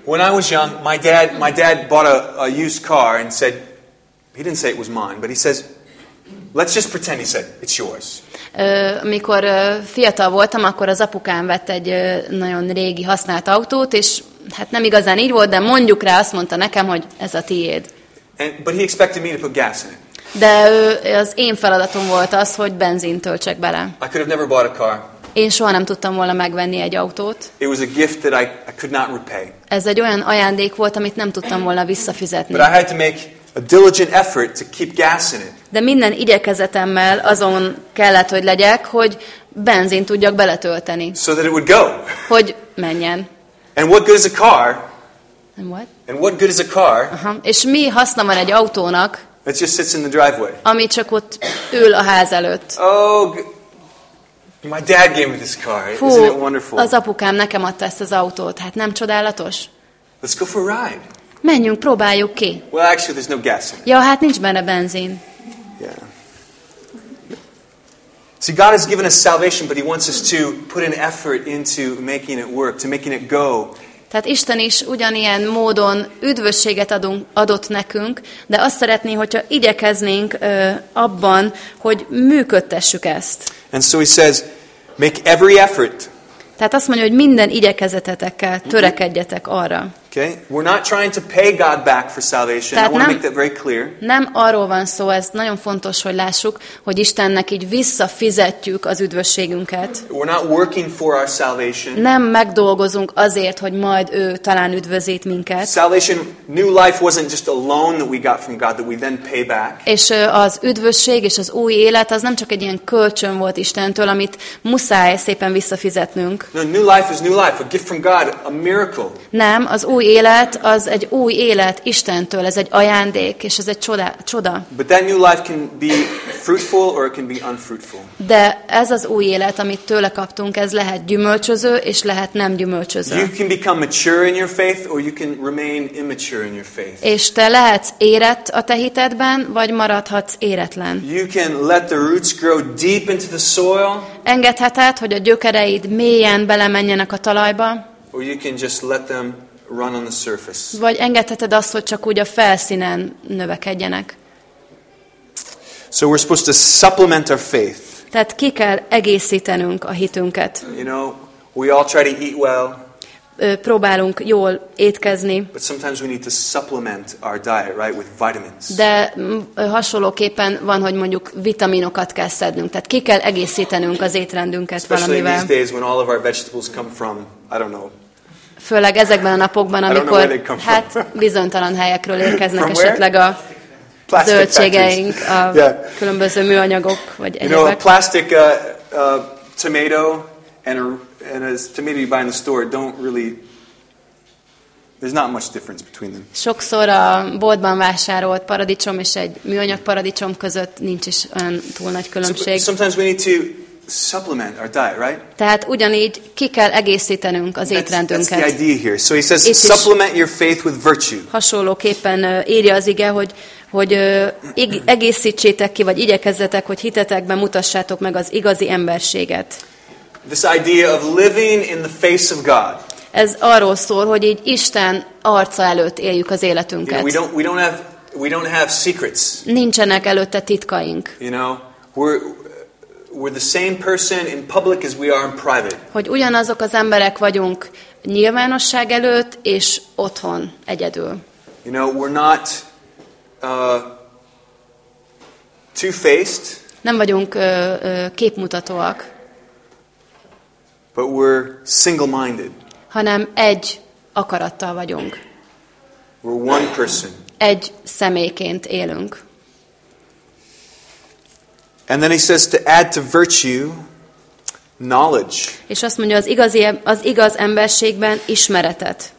[SPEAKER 1] when I was young, my dad, my dad bought a, a used car and said, he didn't say it was mine, but he says, let's just pretend he said, it's yours.
[SPEAKER 2] Ö, fiatal voltam, akkor az apukám vett egy nagyon régi használt autót, és hát nem igazán így volt, de mondjuk rá azt mondta nekem, hogy ez a tiéd.
[SPEAKER 1] And, but he expected me to put gas in it.
[SPEAKER 2] De ö, az én feladatom volt az, hogy benzint töltsek bele.
[SPEAKER 1] I could have never bought a car.
[SPEAKER 2] Én soha nem tudtam volna megvenni egy autót.
[SPEAKER 1] It was a gift that I, I could not repay.
[SPEAKER 2] Ez egy olyan ajándék volt, amit nem tudtam volna visszafizetni.
[SPEAKER 1] But I had to make a diligent effort to keep gas in it.
[SPEAKER 2] De minden igyekezetemmel azon kellett, hogy legyek, hogy benzin tudjak beletölteni,
[SPEAKER 1] so that it would go.
[SPEAKER 2] hogy menjen.
[SPEAKER 1] And what good is a car?
[SPEAKER 2] And what?
[SPEAKER 1] And what good is a car
[SPEAKER 2] Aha. És mi haszna van egy autónak,
[SPEAKER 1] that just sits in the driveway?
[SPEAKER 2] ami csak ott ül a ház előtt?
[SPEAKER 1] Oh, my dad gave me this car.
[SPEAKER 2] Fú,
[SPEAKER 1] Isn't it wonderful?
[SPEAKER 2] az apukám nekem adta ezt az autót. Hát nem csodálatos?
[SPEAKER 1] Let's go for a ride.
[SPEAKER 2] Menjünk, próbáljuk ki.
[SPEAKER 1] Well, actually, there's no gas in it.
[SPEAKER 2] Ja, hát nincs benne benzin.
[SPEAKER 1] Yeah. See, God has given us salvation, but He wants us to put an effort into making it work, to making it go.
[SPEAKER 2] Tehát Isten is ugyanilyen módon üdvösséget adunk, adott nekünk, de azt szeretné, hogyha igyekeznénk ö, abban, hogy működtessük ezt.
[SPEAKER 1] And so He says, make every effort.
[SPEAKER 2] Tehát azt mondja, hogy minden igyekezetetekkel törekedjetek arra.
[SPEAKER 1] Okay? We're not trying to pay God back for salvation. I
[SPEAKER 2] Tehát
[SPEAKER 1] want to make that very clear.
[SPEAKER 2] Nem arról van szó, ez nagyon fontos, hogy lássuk, hogy Istennek így visszafizetjük az üdvösségünket.
[SPEAKER 1] We're not working for our salvation.
[SPEAKER 2] Nem megdolgozunk azért, hogy majd ő talán üdvözít minket.
[SPEAKER 1] Salvation, new life wasn't just a loan that we got from God that we then pay back.
[SPEAKER 2] És az üdvösség és az új élet az nem csak egy ilyen kölcsön volt Istentől, amit muszáj szépen visszafizetnünk.
[SPEAKER 1] No, new life is new life, a gift from God, a miracle.
[SPEAKER 2] Nem, az új élet az egy új élet Istentől, ez egy ajándék, és ez egy csoda. csoda.
[SPEAKER 1] But that new life can be fruitful or it can be unfruitful.
[SPEAKER 2] De ez az új élet, amit tőle kaptunk, ez lehet gyümölcsöző, és lehet nem
[SPEAKER 1] You
[SPEAKER 2] gyümölcsöző.
[SPEAKER 1] can become mature in your faith or you can remain immature in your faith.
[SPEAKER 2] És te lehetsz érett a te hitedben, vagy maradhatsz éretlen.
[SPEAKER 1] You can let the roots grow deep into the soil
[SPEAKER 2] Engedheted, hogy a gyökereid mélyen belemenjenek a talajba,
[SPEAKER 1] or you can just let them run on the surface.
[SPEAKER 2] vagy engedheted azt, hogy csak úgy a felszínen növekedjenek.
[SPEAKER 1] So we're supposed to supplement our faith.
[SPEAKER 2] Tehát ki kell egészítenünk a hitünket.
[SPEAKER 1] You know, we all try to eat well,
[SPEAKER 2] Próbálunk jól étkezni,
[SPEAKER 1] but sometimes we need to supplement our diet, right, with vitamins.
[SPEAKER 2] de hasonlóképpen van, hogy mondjuk vitaminokat kell szednünk. Tehát ki kell egészítenünk az étrendünket
[SPEAKER 1] Especially
[SPEAKER 2] valamivel.
[SPEAKER 1] these days when all of our vegetables come from, I don't know,
[SPEAKER 2] Főleg ezekben a napokban, amikor hát bizonytalan helyekről érkeznek esetleg a
[SPEAKER 1] plastic
[SPEAKER 2] zöldségeink, a
[SPEAKER 1] Yeah.
[SPEAKER 2] különböző műanyagok, vagy
[SPEAKER 1] You know, a plastic uh, uh, tomato and a, and a tomato you buy in the store don't really, there's not much difference between them.
[SPEAKER 2] Sokszor a boltban vásárolt paradicsom és egy műanyag paradicsom között nincs is olyan túl nagy
[SPEAKER 1] So,
[SPEAKER 2] különbség.
[SPEAKER 1] sometimes we need to supplement our diet, right?
[SPEAKER 2] Tehát ugyanígy ki kell egészítenünk az
[SPEAKER 1] That's, that's the
[SPEAKER 2] étrendünket.
[SPEAKER 1] idea here. So he says,
[SPEAKER 2] Itt
[SPEAKER 1] supplement your faith with virtue.
[SPEAKER 2] Hasonlóképpen írja az ige, hogy, hogy ig- egészítsétek ki, vagy igyekezzetek, hogy hitetekben mutassátok meg az igazi emberséget.
[SPEAKER 1] This idea of living in the face of God.
[SPEAKER 2] Ez arról szól, hogy így Isten arca előtt éljük az
[SPEAKER 1] You know,
[SPEAKER 2] életünket.
[SPEAKER 1] we don't we don't have we don't have secrets.
[SPEAKER 2] Nincsenek előtte titkaink.
[SPEAKER 1] You know, we're we're the same person in public as we are in private.
[SPEAKER 2] Hogy ugyanazok az emberek vagyunk nyilvánosság előtt és otthon egyedül.
[SPEAKER 1] You know, we're not uh, two-faced,
[SPEAKER 2] Nem vagyunk ö, képmutatóak,
[SPEAKER 1] but we're single-minded.
[SPEAKER 2] hanem egy akarattal vagyunk.
[SPEAKER 1] We're one person.
[SPEAKER 2] Egy személyként élünk.
[SPEAKER 1] And then he says to add to virtue knowledge.
[SPEAKER 2] És azt mondja, az, igazi, az igaz emberségben ismeretet.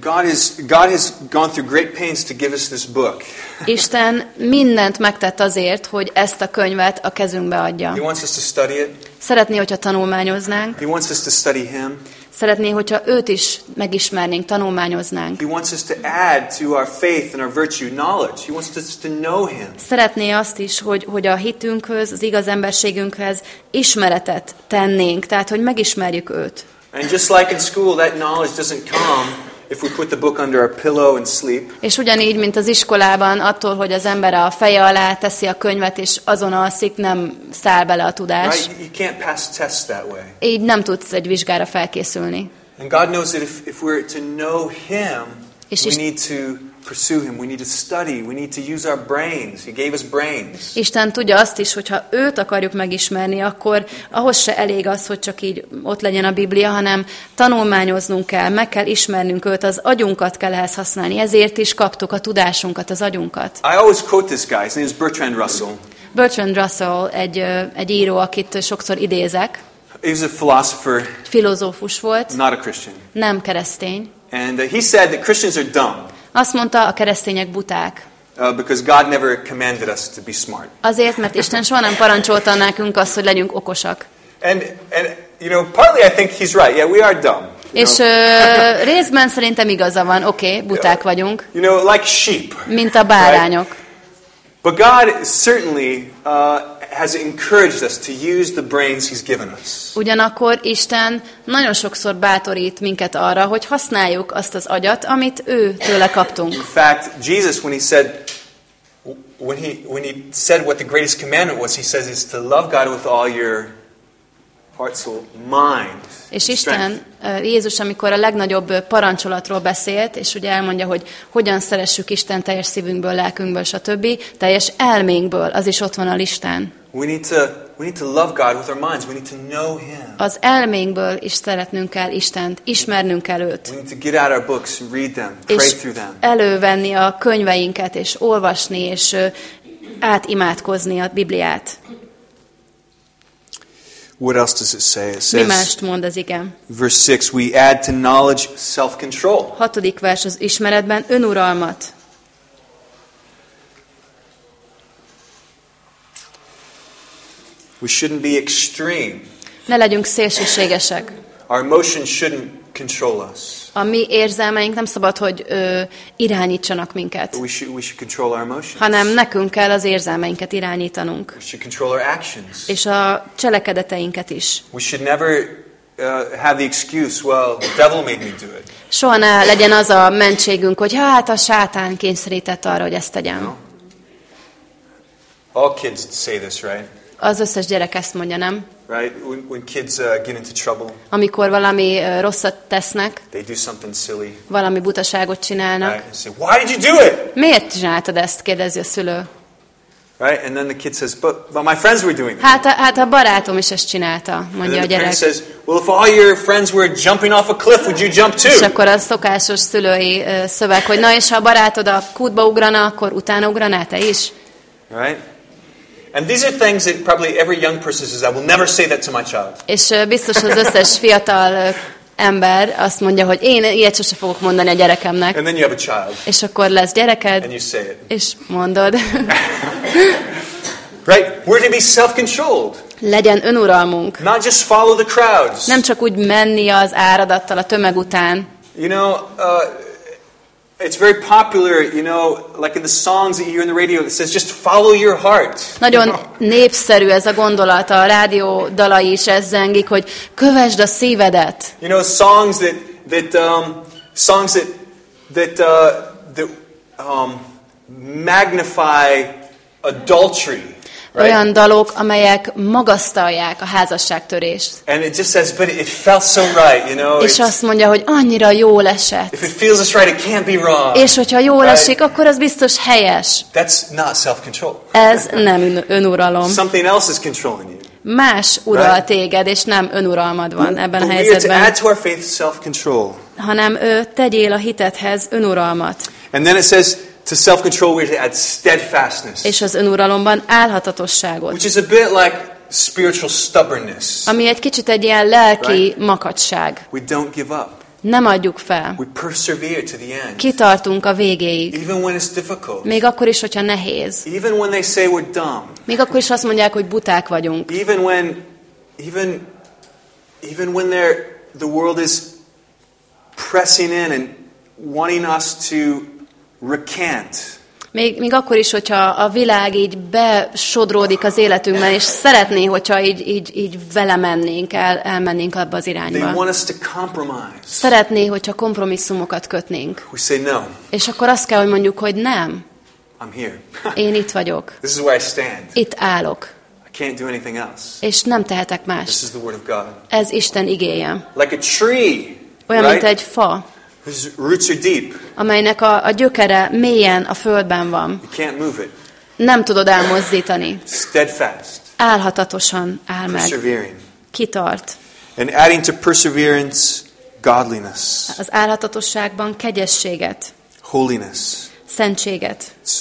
[SPEAKER 1] God is God has gone through great pains to give us this book.
[SPEAKER 2] Isten mindent megtett azért, hogy ezt a könyvet a kezünkbe
[SPEAKER 1] He
[SPEAKER 2] adja.
[SPEAKER 1] wants us to study it.
[SPEAKER 2] Szeretné, hogyha tanulmányoznánk,
[SPEAKER 1] He wants us to study him.
[SPEAKER 2] szeretné, hogyha őt is megismernénk, tanulmányoznánk.
[SPEAKER 1] He wants us to add to our faith and our virtue knowledge. He wants us to know him.
[SPEAKER 2] Szeretné azt is, hogy, hogy a hitünkhöz, az igaz emberségünkhöz ismeretet tennénk, tehát hogy megismerjük őt.
[SPEAKER 1] And just like in school, that knowledge doesn't come if we put the book under our pillow and sleep.
[SPEAKER 2] És ugyanígy, mint az iskolában, attól, hogy az ember a feje alá teszi a könyvet, és azon alszik, nem száll bele a tudás.
[SPEAKER 1] Right? You can't pass tests that way.
[SPEAKER 2] Így nem tudsz egy vizsgára felkészülni.
[SPEAKER 1] And God knows that if, if we're to know Him,
[SPEAKER 2] És
[SPEAKER 1] we need to pursue Him. We need to study. We need to use our brains. He gave us brains.
[SPEAKER 2] Isten tudja azt is, hogy ha őt akarjuk megismerni, akkor ahhoz se elég az, hogy csak így ott legyen a Biblia, hanem tanulmányoznunk kell, meg kell ismernünk őt, az agyunkat kell ehhez használni. Ezért is kaptuk a tudásunkat, az agyunkat.
[SPEAKER 1] I always quote this guy. His name is Bertrand Russell.
[SPEAKER 2] Bertrand Russell egy, egy író, akit sokszor idézek,
[SPEAKER 1] He was a philosopher,
[SPEAKER 2] filozófus volt,
[SPEAKER 1] not a Christian.
[SPEAKER 2] nem keresztény.
[SPEAKER 1] And uh, he said that Christians are dumb
[SPEAKER 2] Azt mondta, a keresztények buták.
[SPEAKER 1] uh, because God never commanded us to be smart.
[SPEAKER 2] Azért, mert Isten soha nem parancsolta nekünk azt, hogy legyünk okosak.
[SPEAKER 1] And, and you know, partly I think he's right. Yeah, we are dumb.
[SPEAKER 2] És [LAUGHS] részben szerintem igaza van, oké, okay, buták vagyunk,
[SPEAKER 1] you know like sheep.
[SPEAKER 2] mint a bárányok.
[SPEAKER 1] But God certainly uh, has encouraged us to use the brains He's given us.
[SPEAKER 2] Ugyanakkor Isten nagyon sokszor bátorít minket arra, hogy használjuk azt az agyat, amit ő tőle kaptunk.
[SPEAKER 1] In fact, Jesus, when He said, when He when He said what the greatest commandment was, He says is to love God with all your heart, soul, mind.
[SPEAKER 2] És. Isten, Jézus, amikor a legnagyobb parancsolatról beszélt, és ugye elmondja, hogy hogyan szeressük Isten teljes szívünkből, lelkünkből, stb., teljes elménkből, az is ott van a listán.
[SPEAKER 1] We need to we need to love God with our minds. We need to know Him.
[SPEAKER 2] Az elménkből is szeretnünk kell Istent, ismernünk kell őt.
[SPEAKER 1] We need to get out our books read them, pray
[SPEAKER 2] És
[SPEAKER 1] through them.
[SPEAKER 2] elővenni a könyveinket, és olvasni, és átimádkozni a Bibliát.
[SPEAKER 1] What else does it say? It
[SPEAKER 2] Mi
[SPEAKER 1] says,
[SPEAKER 2] mást mond az igen?
[SPEAKER 1] verse 6, we add to knowledge self-control.
[SPEAKER 2] Hatodik vers az ismeretben önuralmat.
[SPEAKER 1] We shouldn't be extreme.
[SPEAKER 2] Ne legyünk szélsőségesek.
[SPEAKER 1] Our emotions shouldn't control us.
[SPEAKER 2] A mi érzelmeink nem szabad, hogy ö, irányítsanak minket,
[SPEAKER 1] we should, we should control our emotions.
[SPEAKER 2] hanem nekünk kell az érzelmeinket irányítanunk,
[SPEAKER 1] We should control our actions.
[SPEAKER 2] és a cselekedeteinket is.
[SPEAKER 1] We should never uh, have the excuse, well, the devil made me do it.
[SPEAKER 2] Soha ne legyen az a mentségünk, hogy hát a sátán kényszerített arra, hogy ezt tegyem.
[SPEAKER 1] No? All kids say this, right?
[SPEAKER 2] Az összes gyerek ezt mondja, nem?
[SPEAKER 1] Right? When, when kids uh, get into trouble,
[SPEAKER 2] Amikor valami ö, rosszat tesznek,
[SPEAKER 1] they do something silly.
[SPEAKER 2] valami butaságot csinálnak.
[SPEAKER 1] Right? Say, why did you do it?
[SPEAKER 2] Miért csináltad ezt? kérdezi a szülő.
[SPEAKER 1] Right? And then the kid says, but, but my friends were doing it.
[SPEAKER 2] Hát a, hát a barátom is ezt csinálta, mondja a gyerek.
[SPEAKER 1] says, well, if all your friends were jumping off a cliff, would you jump
[SPEAKER 2] És
[SPEAKER 1] too?
[SPEAKER 2] akkor a szokásos szülői ö, szöveg, hogy na és ha a barátod a kútba ugrana, akkor utána ugranál te is?
[SPEAKER 1] Right? And these are things that probably every young person says, I will never say that to my child.
[SPEAKER 2] És biztos az összes [LAUGHS] fiatal ember azt mondja, hogy én ilyet sose fogok mondani a gyerekemnek.
[SPEAKER 1] And then you have a child,
[SPEAKER 2] És akkor lesz gyereked,
[SPEAKER 1] and you say it.
[SPEAKER 2] és mondod, [LAUGHS]
[SPEAKER 1] Right? We're to be self-controlled,
[SPEAKER 2] legyen önuralmunk.
[SPEAKER 1] not just follow the crowds.
[SPEAKER 2] Nem csak úgy menni az áradattal a tömeg után.
[SPEAKER 1] You know, uh, it's very popular, you know, like in the songs that you hear on the radio that says, just follow your heart.
[SPEAKER 2] Nagyon népszerű ez a gondolat, a rádió dalai is ez zengik, hogy kövesd a szívedet.
[SPEAKER 1] You know, songs that, that, um, songs that, that, uh, that um, magnify adultery. Right?
[SPEAKER 2] Olyan dalok, amelyek magasztalják a házasságtörést.
[SPEAKER 1] And it just says, but it felt so right, you know.
[SPEAKER 2] És azt mondja, hogy annyira jól esett.
[SPEAKER 1] if it feels it's right, it can't be wrong.
[SPEAKER 2] És hogyha jól
[SPEAKER 1] Right.
[SPEAKER 2] esik, akkor az biztos helyes.
[SPEAKER 1] That's not self-control.
[SPEAKER 2] Ez nem ön- önuralom.
[SPEAKER 1] Something else is controlling you.
[SPEAKER 2] Más ural téged, és nem önuralmad van ebben a helyzetben, hanem ő tegyél a hitethez önuralmat.
[SPEAKER 1] And then it says, to self-control, we to add steadfastness.
[SPEAKER 2] És az önuralomban állhatatosságot.
[SPEAKER 1] Which is a bit like spiritual stubbornness.
[SPEAKER 2] Ami egy kicsit egy ilyen lelki makacság.
[SPEAKER 1] We don't give up.
[SPEAKER 2] Nem adjuk fel.
[SPEAKER 1] We persevere to the end.
[SPEAKER 2] Kitartunk a végéig.
[SPEAKER 1] Even when it's difficult.
[SPEAKER 2] Még akkor is, hogyha nehéz.
[SPEAKER 1] Even when they say we're dumb.
[SPEAKER 2] Még akkor is azt mondják, hogy buták vagyunk.
[SPEAKER 1] Even when, even, even when they're, the world is pressing in and wanting us to recant.
[SPEAKER 2] Még, még akkor is, hogyha a világ így besodródik az életünkben, és szeretné, hogyha így, így, így vele mennénk, el, elmennénk abba az irányba. Szeretné, hogyha kompromisszumokat kötnénk.
[SPEAKER 1] We say no.
[SPEAKER 2] És akkor azt kell, hogy mondjuk, hogy nem,
[SPEAKER 1] I'm here. [LAUGHS]
[SPEAKER 2] én itt vagyok,
[SPEAKER 1] this is where I stand.
[SPEAKER 2] itt állok,
[SPEAKER 1] I can't do anything else.
[SPEAKER 2] és nem tehetek
[SPEAKER 1] This
[SPEAKER 2] más.
[SPEAKER 1] is the word of God.
[SPEAKER 2] Ez Isten igéje.
[SPEAKER 1] Like a tree,
[SPEAKER 2] Olyan,
[SPEAKER 1] right?
[SPEAKER 2] mint egy fa,
[SPEAKER 1] whose roots are deep.
[SPEAKER 2] amelynek a, a gyökere mélyen a földben van.
[SPEAKER 1] You can't move it.
[SPEAKER 2] Nem tudod elmozdítani.
[SPEAKER 1] Steadfast,
[SPEAKER 2] Állhatatosan áll meg.
[SPEAKER 1] persevering.
[SPEAKER 2] Kitart.
[SPEAKER 1] And adding to perseverance, godliness,
[SPEAKER 2] Az állhatatosságban kegyességet,
[SPEAKER 1] holiness.
[SPEAKER 2] szentséget.
[SPEAKER 1] It's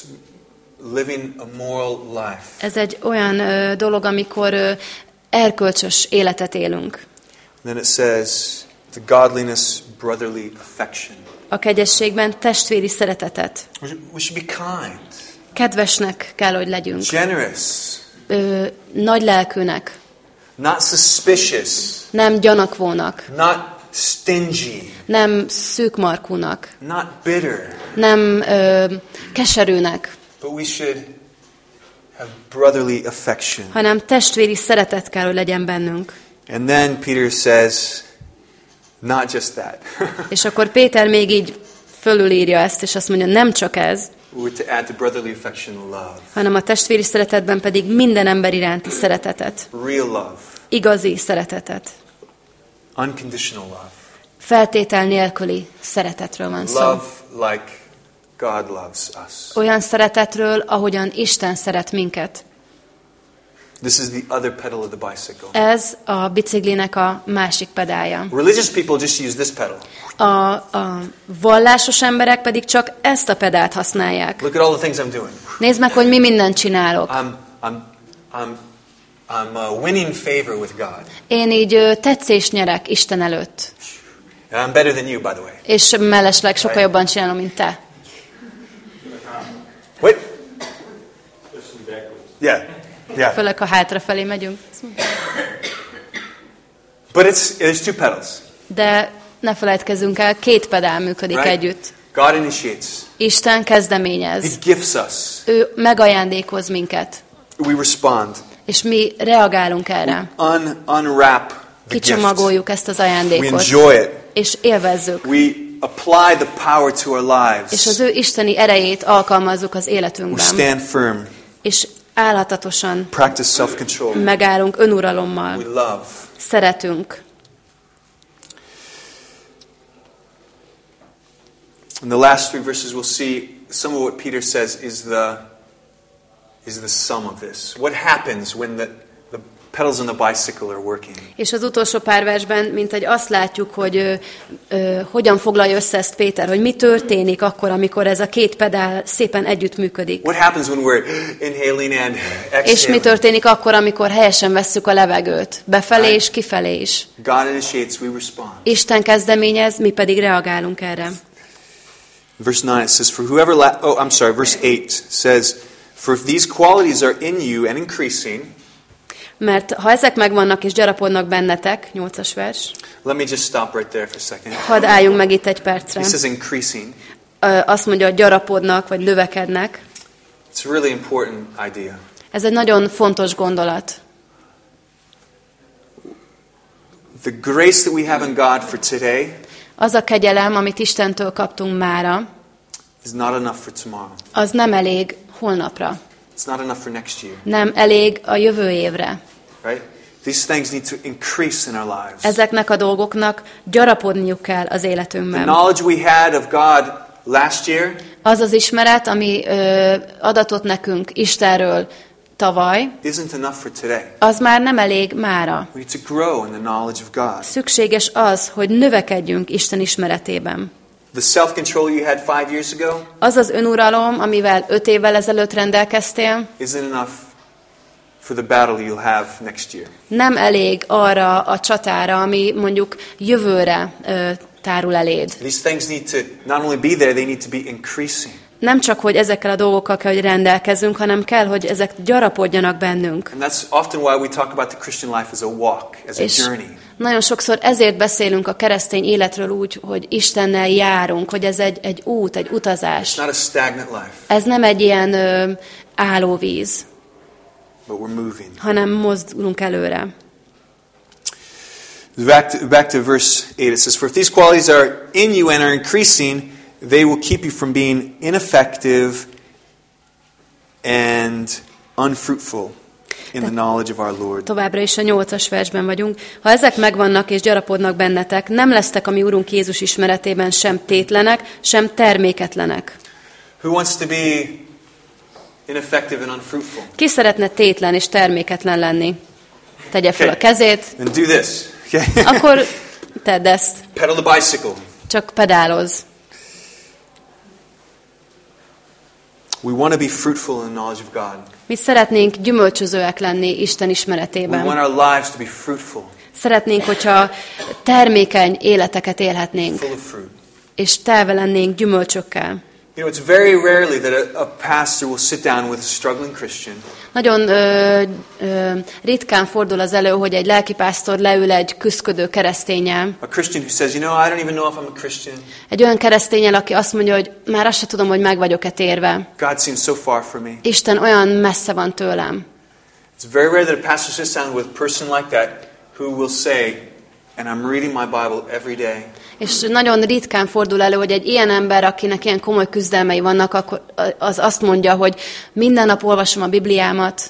[SPEAKER 1] living a moral life.
[SPEAKER 2] Ez egy olyan ö, dolog, amikor ö, erkölcsös életet élünk.
[SPEAKER 1] Then it says, the godliness, brotherly affection.
[SPEAKER 2] A kegyességben testvéri szeretetet.
[SPEAKER 1] We should- we should be kind,
[SPEAKER 2] Kedvesnek kell, hogy legyünk.
[SPEAKER 1] generous,
[SPEAKER 2] Ö, nagy lelkűnek,
[SPEAKER 1] not suspicious,
[SPEAKER 2] nem gyanakvónak,
[SPEAKER 1] not stingy,
[SPEAKER 2] nem szűkmarkúnak,
[SPEAKER 1] not bitter,
[SPEAKER 2] nem ö, keserűnek,
[SPEAKER 1] but we should have brotherly affection.
[SPEAKER 2] hanem testvéri szeretet kell, hogy legyen bennünk.
[SPEAKER 1] And then Peter says, not just that. [LAUGHS]
[SPEAKER 2] És akkor Péter még így fölülírja ezt, és azt mondja, nem csak ez,
[SPEAKER 1] to add to brotherly affection love,
[SPEAKER 2] hanem a testvéri szeretetben pedig minden ember iránti szeretetet.
[SPEAKER 1] real love,
[SPEAKER 2] igazi szeretetet.
[SPEAKER 1] Unconditional love.
[SPEAKER 2] Feltétel nélküli szeretetről van szó.
[SPEAKER 1] Love like God loves us.
[SPEAKER 2] Olyan szeretetről, ahogyan Isten szeret minket.
[SPEAKER 1] This is the other pedal of the bicycle.
[SPEAKER 2] Ez a biciklinek a másik pedálja.
[SPEAKER 1] Religious people just use this pedal.
[SPEAKER 2] A, a vallásos emberek pedig csak ezt a pedált használják.
[SPEAKER 1] Look at all the things I'm doing.
[SPEAKER 2] Nézd meg, hogy mi mindent csinálok.
[SPEAKER 1] I'm, I'm, I'm, I'm uh, winning favor with God.
[SPEAKER 2] Én így tetszést nyerek Isten előtt.
[SPEAKER 1] And I'm better than you, by the way.
[SPEAKER 2] És mellesleg sokkal jobban csinálom, mint te.
[SPEAKER 1] Wait. Yeah. Yeah.
[SPEAKER 2] Főleg, ha hátrafelé megyünk.
[SPEAKER 1] But it's there's two pedals.
[SPEAKER 2] De ne felejtkezzünk el, két pedál működik
[SPEAKER 1] Right?
[SPEAKER 2] együtt.
[SPEAKER 1] God initiates.
[SPEAKER 2] Isten kezdeményez.
[SPEAKER 1] He gifts us.
[SPEAKER 2] Ő megajándékoz minket.
[SPEAKER 1] We respond.
[SPEAKER 2] És mi reagálunk erre.
[SPEAKER 1] Un, unwrap the gift.
[SPEAKER 2] Kicsomagoljuk ezt az
[SPEAKER 1] We
[SPEAKER 2] ajándékot.
[SPEAKER 1] enjoy it.
[SPEAKER 2] És élvezzük.
[SPEAKER 1] We apply the power to our lives.
[SPEAKER 2] És az ő isteni erejét alkalmazzuk az
[SPEAKER 1] We
[SPEAKER 2] életünkben.
[SPEAKER 1] stand firm.
[SPEAKER 2] És álhatatosan megállunk önuralommal.
[SPEAKER 1] We love.
[SPEAKER 2] Szeretünk.
[SPEAKER 1] In the last three verses, we'll see some of what Peter says is the is the sum of this. What happens when the pedals on the bicycle are working?
[SPEAKER 2] És az utolsó pár versben, mint egy azt látjuk, hogy ö, ö, hogyan foglalja össze ezt Péter, hogy mi történik akkor, amikor ez a két pedál szépen együtt működik.
[SPEAKER 1] What happens when we're inhaling and
[SPEAKER 2] És mi
[SPEAKER 1] exhaling?
[SPEAKER 2] történik akkor, amikor helyesen vesszük a levegőt, befelé és kifelé is.
[SPEAKER 1] God initiates, we respond.
[SPEAKER 2] Isten kezdeményez, mi pedig reagálunk erre.
[SPEAKER 1] Verse 9 it says, For whoever, la- oh, I'm sorry, verse 8 says, For if these qualities are in you and increasing,
[SPEAKER 2] Mert ha ezek megvannak és gyarapodnak bennetek, nyolcas vers,
[SPEAKER 1] let me just stop right there for a second.
[SPEAKER 2] hadd álljunk meg itt egy percre.
[SPEAKER 1] He says increasing.
[SPEAKER 2] Azt mondja, hogy gyarapodnak, vagy növekednek.
[SPEAKER 1] It's a really important idea.
[SPEAKER 2] Ez egy nagyon fontos gondolat.
[SPEAKER 1] The grace that we have in God for today
[SPEAKER 2] Az a kegyelem, amit Istentől kaptunk mára,
[SPEAKER 1] is not enough for tomorrow.
[SPEAKER 2] az nem elég holnapra.
[SPEAKER 1] It's not enough for next year,
[SPEAKER 2] Nem elég a jövő évre.
[SPEAKER 1] right? These things need to increase in our lives.
[SPEAKER 2] Ezeknek a dolgoknak gyarapodniuk kell az
[SPEAKER 1] The
[SPEAKER 2] életünkben.
[SPEAKER 1] knowledge we had of God last year
[SPEAKER 2] Az az ismeret, ami ö, adatot nekünk Istenről tavaly,
[SPEAKER 1] isn't enough for today.
[SPEAKER 2] az már nem elég mára.
[SPEAKER 1] We need to grow in the knowledge of God.
[SPEAKER 2] Szükséges az, hogy növekedjünk Isten ismeretében.
[SPEAKER 1] The self-control you had five years ago
[SPEAKER 2] Az az önuralom, amivel öt évvel ezelőtt rendelkeztél,
[SPEAKER 1] isn't enough for the battle you'll have next year.
[SPEAKER 2] nem elég arra a csatára, ami mondjuk jövőre ö, tárul eléd.
[SPEAKER 1] These things need to not only be there, they need to be increasing.
[SPEAKER 2] Nem csak, hogy ezekkel a dolgokkal kell, hogy rendelkezünk, hanem kell, hogy ezek gyarapodjanak bennünk.
[SPEAKER 1] And that's often why we talk about the Christian life as a walk, as a
[SPEAKER 2] És
[SPEAKER 1] journey.
[SPEAKER 2] Nagyon sokszor ezért beszélünk a keresztény életről úgy, hogy Istennel járunk, hogy ez egy, egy út, egy utazás. Ez nem egy ilyen ö, állóvíz, hanem mozdulunk előre.
[SPEAKER 1] Back to, back to verse 8, it says, For if these qualities are in you and are increasing, they will keep you from being ineffective and unfruitful in the knowledge of our Lord.
[SPEAKER 2] Továbbra is a nyolcas versben vagyunk. Ha ezek megvannak és gyarapodnak bennetek, nem lesztek a mi Urunk Jézus ismeretében sem tétlenek, sem terméketlenek.
[SPEAKER 1] Who wants to be ineffective and unfruitful?
[SPEAKER 2] Ki szeretne tétlen és terméketlen lenni? Tegye fel a
[SPEAKER 1] Okay.
[SPEAKER 2] kezét,
[SPEAKER 1] Then do this. Okay?
[SPEAKER 2] akkor [LAUGHS] tedd ezt,
[SPEAKER 1] Pedal the bicycle.
[SPEAKER 2] csak pedáloz.
[SPEAKER 1] We want to be fruitful in the knowledge of God.
[SPEAKER 2] Mi szeretnénk gyümölcsözőek lenni Isten
[SPEAKER 1] We want
[SPEAKER 2] ismeretében.
[SPEAKER 1] our lives to be fruitful,
[SPEAKER 2] Szeretnénk, hogyha termékeny életeket élhetnénk,
[SPEAKER 1] full of fruit.
[SPEAKER 2] és telve lennénk gyümölcsökkel.
[SPEAKER 1] You know, it's very rarely that a, a pastor will sit down with a struggling Christian
[SPEAKER 2] Nagyon ö, ö, ritkán fordul az elő, hogy egy lelkipásztor leül egy küszködő keresztényel,
[SPEAKER 1] A Christian who says, you know, I don't even know if I'm a Christian.
[SPEAKER 2] egy olyan keresztényel, aki azt mondja, hogy már azt se tudom, hogy meg vagyok-e térve.
[SPEAKER 1] God seems so far from me.
[SPEAKER 2] Isten olyan messze van tőlem.
[SPEAKER 1] It's very rare that a pastor sits down with a person like that who will say, and I'm reading my Bible every day.
[SPEAKER 2] És nagyon ritkán fordul elő, hogy egy ilyen ember, akinek ilyen komoly küzdelmei vannak, akkor az azt mondja, hogy minden nap olvasom a Bibliámat,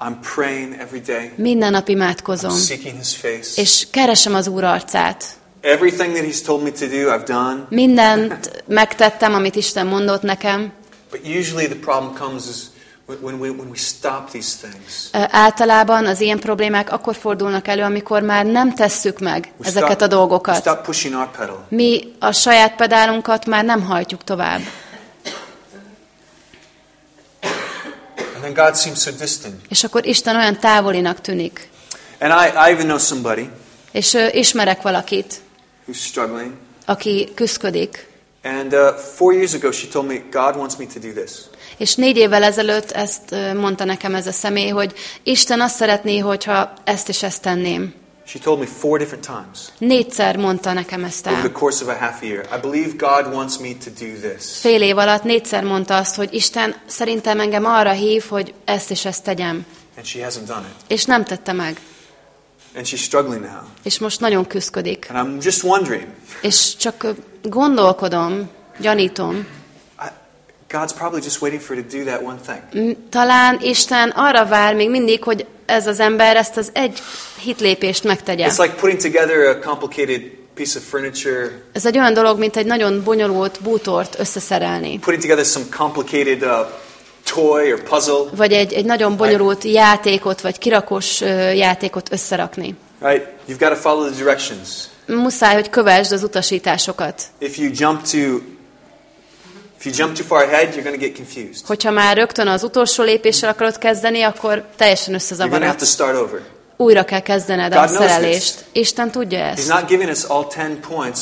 [SPEAKER 1] I'm praying every day.
[SPEAKER 2] Minden nap
[SPEAKER 1] I'm
[SPEAKER 2] imádkozom,
[SPEAKER 1] seeking His face.
[SPEAKER 2] és keresem az Úr arcát.
[SPEAKER 1] Everything that He's told me to do, I've done.
[SPEAKER 2] Mindent megtettem, amit Isten mondott nekem.
[SPEAKER 1] But usually the problem comes is when we, when we stop these things.
[SPEAKER 2] Általában az ilyen problémák akkor fordulnak elő, amikor már nem tesszük meg
[SPEAKER 1] We
[SPEAKER 2] ezeket
[SPEAKER 1] stop,
[SPEAKER 2] a dolgokat.
[SPEAKER 1] stop pushing our pedal.
[SPEAKER 2] Mi a saját pedálunkat már nem hajtjuk tovább.
[SPEAKER 1] And then God seems so distant.
[SPEAKER 2] És akkor Isten olyan távolinak tűnik.
[SPEAKER 1] And I, I even know somebody
[SPEAKER 2] És ö, ismerek valakit,
[SPEAKER 1] who's struggling.
[SPEAKER 2] aki küszködik.
[SPEAKER 1] And uh, four years ago, she told me, God wants me to do this.
[SPEAKER 2] És négy évvel ezelőtt ezt mondta nekem ez a személy, hogy Isten azt szeretné, hogyha ezt és ezt tenném.
[SPEAKER 1] She told me four different times
[SPEAKER 2] Négyszer mondta nekem ezt
[SPEAKER 1] over the
[SPEAKER 2] el.
[SPEAKER 1] course of a half a year. I believe God wants me to do this.
[SPEAKER 2] Fél év alatt négyszer mondta azt, hogy Isten szerintem engem arra hív, hogy ezt és ezt tegyem.
[SPEAKER 1] And she hasn't done it.
[SPEAKER 2] És nem tette meg.
[SPEAKER 1] And she's struggling now.
[SPEAKER 2] És most nagyon küszködik.
[SPEAKER 1] And I'm just wondering,
[SPEAKER 2] És csak gondolkodom, gyanítom,
[SPEAKER 1] God's probably just waiting for to do that one thing.
[SPEAKER 2] m- talán Isten arra vár még mindig, hogy ez az ember ezt az egy hitlépést megtegye.
[SPEAKER 1] It's like putting together a complicated piece of furniture,
[SPEAKER 2] Ez egy olyan dolog, mint egy nagyon bonyolult bútort összeszerelni.
[SPEAKER 1] putting together some complicated uh, toy or puzzle,
[SPEAKER 2] Vagy egy, egy nagyon bonyolult játékot, vagy kirakós ö, játékot összerakni.
[SPEAKER 1] right? You've got to follow the directions.
[SPEAKER 2] Muszáj, hogy kövesd az utasításokat.
[SPEAKER 1] If you jump to if you jump too far ahead, you're going to get confused.
[SPEAKER 2] Hogyha már rögtön az utolsó lépéssel akarod kezdeni, akkor teljesen összezavarodsz. Újra kell kezdened a
[SPEAKER 1] God knows
[SPEAKER 2] szerelést. Isten tudja
[SPEAKER 1] He's
[SPEAKER 2] ezt.
[SPEAKER 1] not giving us all 10 points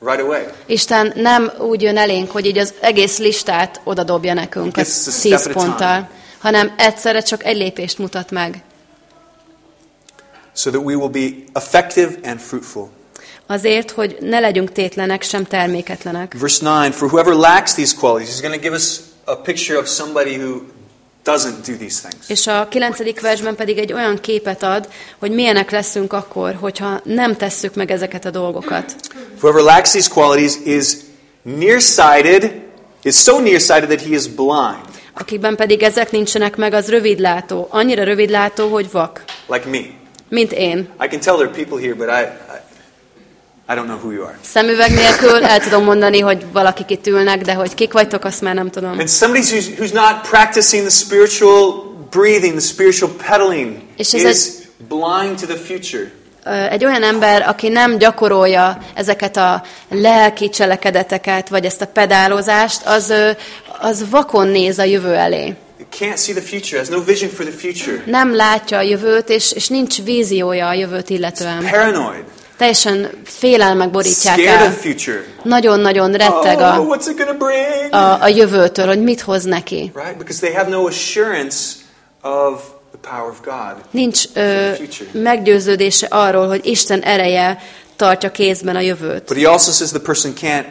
[SPEAKER 1] right away.
[SPEAKER 2] Isten nem úgy jön elénk, hogy így az egész listát odadobja nekünk a
[SPEAKER 1] It's a step
[SPEAKER 2] tíz
[SPEAKER 1] at a
[SPEAKER 2] ponttal,
[SPEAKER 1] time.
[SPEAKER 2] hanem egyszerre csak egy lépést mutat meg.
[SPEAKER 1] So that we will be effective and fruitful.
[SPEAKER 2] Azért, hogy ne legyünk tétlenek, sem terméketlenek.
[SPEAKER 1] Verse 9 For whoever lacks these qualities, he's going to give us a picture of somebody who doesn't do these things.
[SPEAKER 2] És a kilencedik versben pedig egy olyan képet ad, hogy milyenek leszünk akkor, hogyha nem tesszük meg ezeket a dolgokat.
[SPEAKER 1] Whoever lacks these qualities is nearsighted, is so nearsighted that he is blind,
[SPEAKER 2] Akikben pedig ezek nincsenek meg, az rövidlátó. Annyira rövidlátó, hogy vak.
[SPEAKER 1] like me.
[SPEAKER 2] Mint én.
[SPEAKER 1] I can tell there are people here, but I, I, don't know who you are.
[SPEAKER 2] Szemüveg nélkül el tudom mondani, hogy valakik itt ülnek, de hogy kik vagytok, azt már nem tudom.
[SPEAKER 1] And somebody who's, who's not practicing the spiritual breathing, the spiritual pedaling, is blind to the future.
[SPEAKER 2] Egy olyan ember, aki nem gyakorolja ezeket a lelki cselekedeteket, vagy ezt a pedálozást, az, az vakon néz a jövő elé.
[SPEAKER 1] Can't see the future, has no vision for the future.
[SPEAKER 2] Nem látja a jövőt, és, és nincs víziója a jövőt illetően.
[SPEAKER 1] Paranoid,
[SPEAKER 2] Teljesen félelmek borítják el. Nagyon-nagyon retteg
[SPEAKER 1] Oh,
[SPEAKER 2] a,
[SPEAKER 1] bring?
[SPEAKER 2] a, a jövőtől, hogy mit hoz neki. Nincs ö, meggyőződése arról, hogy Isten ereje tartja kézben a jövőt.
[SPEAKER 1] But he also says the person can't,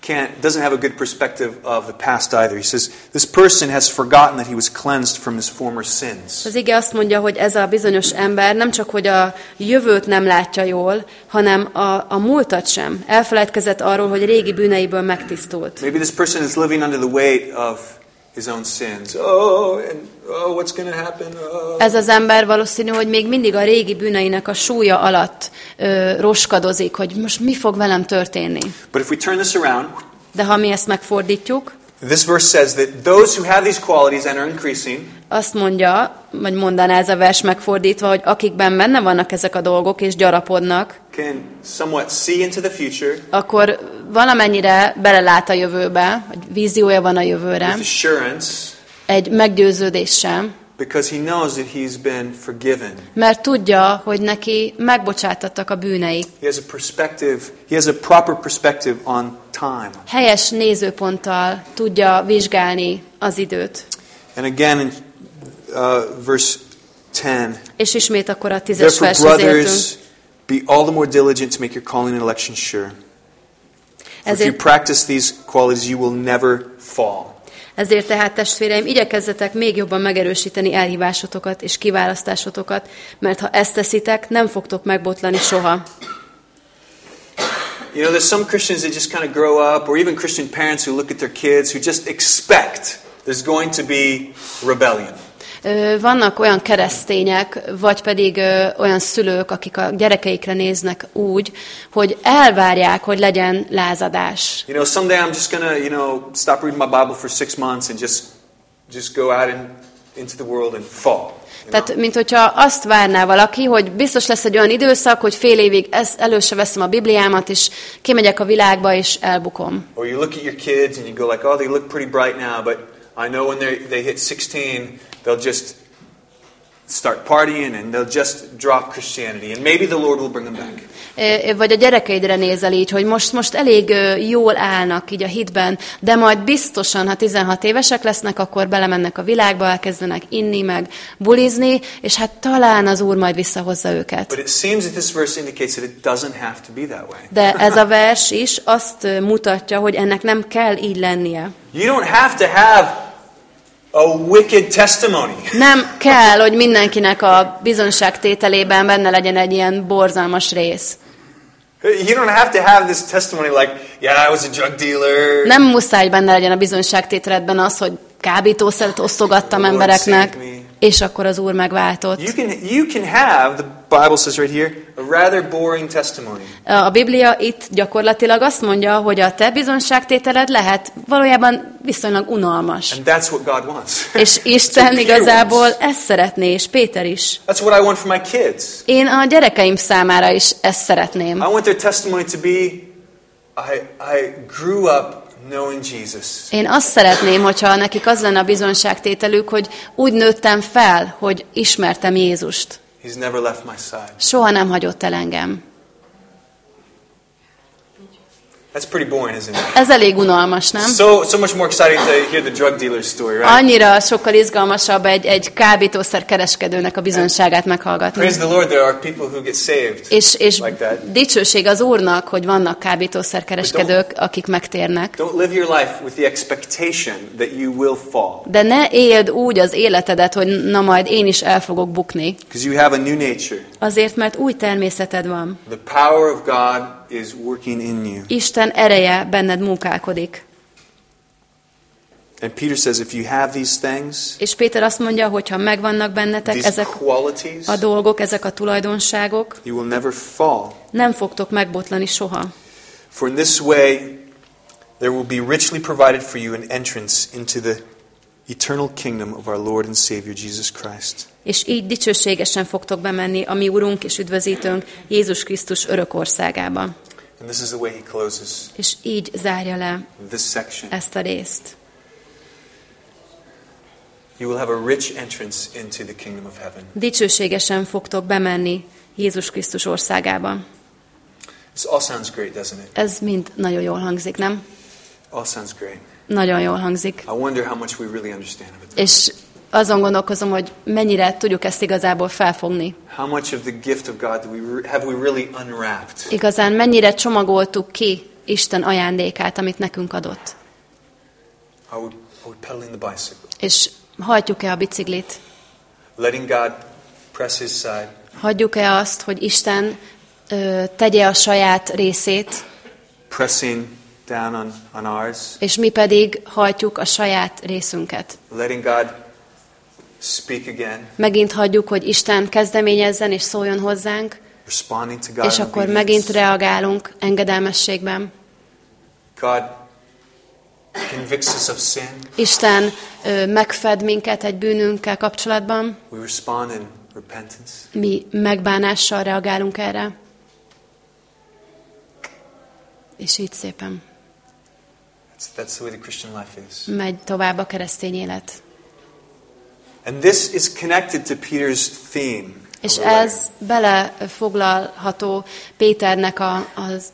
[SPEAKER 1] can't, doesn't have a good perspective of the past either. He says this person has forgotten that he was cleansed from his former sins.
[SPEAKER 2] Az ige azt mondja, hogy ez a bizonyos ember nem csak, hogy a jövőt nem látja jól, hanem a, a múltat sem. Elfeledkezett arról, hogy régi bűneiből megtisztult.
[SPEAKER 1] Maybe this person is living under the weight of his own sins. Oh, and oh, what's going to happen? Oh.
[SPEAKER 2] Ez az ember valószínű, hogy még mindig a régi bűneinek a súlya alatt ö, roskadozik, hogy most mi fog velem történni.
[SPEAKER 1] But if we turn this around,
[SPEAKER 2] De ha mi ezt megfordítjuk,
[SPEAKER 1] this verse says that those who have these qualities and are increasing
[SPEAKER 2] azt mondja, vagy mondaná ez a vers megfordítva, hogy akikben benne vannak ezek a dolgok és gyarapodnak,
[SPEAKER 1] can somewhat see into the future
[SPEAKER 2] akkor valamennyire belelát a jövőbe, vagy víziója van a jövőre,
[SPEAKER 1] with assurance
[SPEAKER 2] egy meggyőződéssel,
[SPEAKER 1] because he knows that he's been forgiven.
[SPEAKER 2] mert tudja, hogy neki megbocsátattak a bűnei.
[SPEAKER 1] He has a perspective, he has a proper perspective on time.
[SPEAKER 2] Helyes nézőponttal tudja vizsgálni az időt.
[SPEAKER 1] And again in uh, verse 10,
[SPEAKER 2] És ismét akkor a tízes
[SPEAKER 1] therefore
[SPEAKER 2] vershez értünk.
[SPEAKER 1] brothers, be all the more diligent to make your calling and election sure. For if you
[SPEAKER 2] Ezért,
[SPEAKER 1] practice these qualities, you will never fall.
[SPEAKER 2] Ezért tehát testvéreim, igyekezzetek még jobban megerősíteni elhívásotokat és kiválasztásotokat, mert ha ezt teszitek, nem fogtok megbotlani soha.
[SPEAKER 1] You know, there's some Christians that just kind of grow up, or even Christian parents who look at their kids who just expect there's going to be rebellion.
[SPEAKER 2] Vannak olyan keresztények, vagy pedig olyan szülők, akik a gyerekeikre néznek úgy, hogy elvárják, hogy legyen lázadás.
[SPEAKER 1] You know, someday I'm just gonna, you know, stop reading my Bible for six months and just, just go out and into the world and fall.
[SPEAKER 2] Tehát, mint hogyha azt várná valaki, hogy biztos lesz egy olyan időszak, hogy fél évig ez, elő se veszem a Bibliámat, és kimegyek a világba, és elbukom.
[SPEAKER 1] Or you look at your kids and you go like, oh, they look pretty bright now, but I know when they they hit 16, they'll just start partying and they'll just drop Christianity, and maybe the Lord will bring them back.
[SPEAKER 2] Vagy a gyerekeidre nézel így, hogy most, most elég jól állnak így a hitben, de majd biztosan, ha 16 évesek lesznek, akkor belemennek a világba, elkezdenek inni, meg bulizni, és hát talán az Úr majd visszahozza őket.
[SPEAKER 1] But it seems that this verse indicates that it doesn't have to be that way.
[SPEAKER 2] De ez a vers is azt mutatja, hogy ennek nem kell így lennie.
[SPEAKER 1] You don't have to have a wicked testimony.
[SPEAKER 2] Nem kell, hogy mindenkinek a bizonságtételében benne legyen egy ilyen borzalmas rész.
[SPEAKER 1] You don't have to have this testimony like, yeah, I was a drug dealer.
[SPEAKER 2] Nem muszáj, benne legyen a bizonságtételedben az, hogy kábítószert osztogattam embereknek,
[SPEAKER 1] me.
[SPEAKER 2] És akkor az Úr megváltott.
[SPEAKER 1] You can, you can have, the Bible says right here, a rather boring testimony.
[SPEAKER 2] A Biblia itt gyakorlatilag azt mondja, hogy a te bizonságtételed lehet valójában viszonylag unalmas.
[SPEAKER 1] And that's what God wants. [LAUGHS]
[SPEAKER 2] És Isten igazából ezt szeretné, és Péter is.
[SPEAKER 1] That's what I want for my kids.
[SPEAKER 2] Én a gyerekeim számára is ezt szeretném.
[SPEAKER 1] I want their testimony to be I, I grew up.
[SPEAKER 2] Én azt szeretném, hogyha nekik az lenne a bizonságtételük, hogy úgy nőttem fel, hogy ismertem Jézust. Soha nem hagyott el engem.
[SPEAKER 1] That's pretty boring, isn't it?
[SPEAKER 2] Ez elég unalmas, nem?
[SPEAKER 1] So, so much more exciting to hear the drug dealer's story, right?
[SPEAKER 2] Annyira sokkal izgalmasabb egy, egy kábítószer kereskedőnek a bizonságát meghallgatni.
[SPEAKER 1] Praise the Lord, there are people who get saved
[SPEAKER 2] És, és
[SPEAKER 1] like that.
[SPEAKER 2] dicsőség az Úrnak, hogy vannak kábítószerkereskedők, akik megtérnek.
[SPEAKER 1] Don't live your life with the expectation that you will fall.
[SPEAKER 2] De ne éld úgy az életedet, hogy na majd én is el fogok bukni.
[SPEAKER 1] Because you have a new nature.
[SPEAKER 2] Azért, mert új természeted van.
[SPEAKER 1] The power of God is working in you.
[SPEAKER 2] Isten ereje benned munkálkodik.
[SPEAKER 1] And Peter says if you have these things,
[SPEAKER 2] És Péter azt mondja, hogy ha megvannak bennetek
[SPEAKER 1] these
[SPEAKER 2] ezek
[SPEAKER 1] qualities,
[SPEAKER 2] a dolgok, ezek a tulajdonságok,
[SPEAKER 1] you will never fall.
[SPEAKER 2] nem fogtok megbotlani soha.
[SPEAKER 1] For in this way, there will be richly provided for you an entrance into the eternal kingdom of our Lord and Savior Jesus Christ.
[SPEAKER 2] És így dicsőségesen fogtok bemenni a mi Urunk és Üdvözítőnk Jézus Krisztus örök országába.
[SPEAKER 1] And this is the way he closes
[SPEAKER 2] És így zárja le
[SPEAKER 1] this section.
[SPEAKER 2] ezt a részt.
[SPEAKER 1] You will have a rich entrance into the kingdom of heaven.
[SPEAKER 2] Dicsőségesen fogtok bemenni Jézus Krisztus országába.
[SPEAKER 1] This all sounds great, doesn't it?
[SPEAKER 2] Ez mind nagyon jól hangzik, nem?
[SPEAKER 1] All sounds great.
[SPEAKER 2] Nagyon jól hangzik.
[SPEAKER 1] I wonder how much we really understand of it.
[SPEAKER 2] És azon gondolkozom, hogy mennyire tudjuk ezt igazából felfogni.
[SPEAKER 1] How much of the gift of God do we re- have we really unwrapped?
[SPEAKER 2] Igazán mennyire csomagoltuk ki Isten ajándékát, amit nekünk adott.
[SPEAKER 1] Are we, are we pedaling the bicycle?
[SPEAKER 2] És hajtjuk-e a biciklit?
[SPEAKER 1] Letting God press his side?
[SPEAKER 2] Hagyjuk-e azt, hogy Isten ö, tegye a saját részét,
[SPEAKER 1] Pressing down on, on ours?
[SPEAKER 2] és mi pedig hajtjuk a saját részünket?
[SPEAKER 1] Letting God speak again?
[SPEAKER 2] Megint hagyjuk, hogy Isten kezdeményezzen és szóljon hozzánk,
[SPEAKER 1] Responding to God
[SPEAKER 2] és akkor megint reagálunk engedelmességben.
[SPEAKER 1] God convicts us of sin.
[SPEAKER 2] Isten ö, megfed minket egy bűnünkkel kapcsolatban,
[SPEAKER 1] We respond in repentance.
[SPEAKER 2] mi megbánással reagálunk erre. És így szépen
[SPEAKER 1] That's, the way the Christian life is.
[SPEAKER 2] megy tovább a keresztény élet.
[SPEAKER 1] And this is connected to Peter's theme.
[SPEAKER 2] És ez belefoglalható Péternek a, az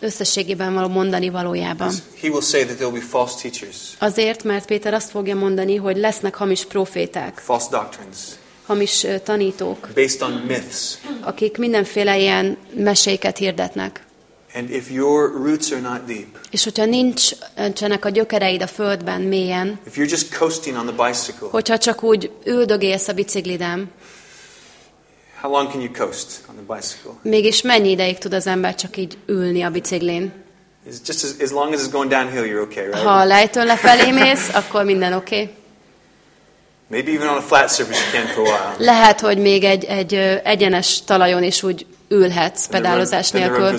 [SPEAKER 2] összességében való mondani valójában.
[SPEAKER 1] He will say that there will be false teachers,
[SPEAKER 2] Azért, mert Péter azt fogja mondani, hogy lesznek hamis proféták,
[SPEAKER 1] false doctrines,
[SPEAKER 2] hamis tanítók,
[SPEAKER 1] based on myths.
[SPEAKER 2] akik mindenféle ilyen meséket hirdetnek.
[SPEAKER 1] And if your roots are not deep,
[SPEAKER 2] És hogyha nincs, nincsenek a gyökereid a földben mélyen,
[SPEAKER 1] if you're just coasting on the bicycle,
[SPEAKER 2] hogyha csak úgy üldögélsz a bicikliden,
[SPEAKER 1] how long can you coast on the bicycle?
[SPEAKER 2] mégis mennyi ideig tud az ember csak így ülni a biciklin?
[SPEAKER 1] It's just as, as long as it's going downhill, you're okay, right?
[SPEAKER 2] Ha a lejtőn lefelé mész, akkor minden oké. Okay.
[SPEAKER 1] Maybe even on a flat surface you can for a while.
[SPEAKER 2] Lehet, hogy még egy, egy egyenes talajon is úgy ülhetsz pedálozás nélkül.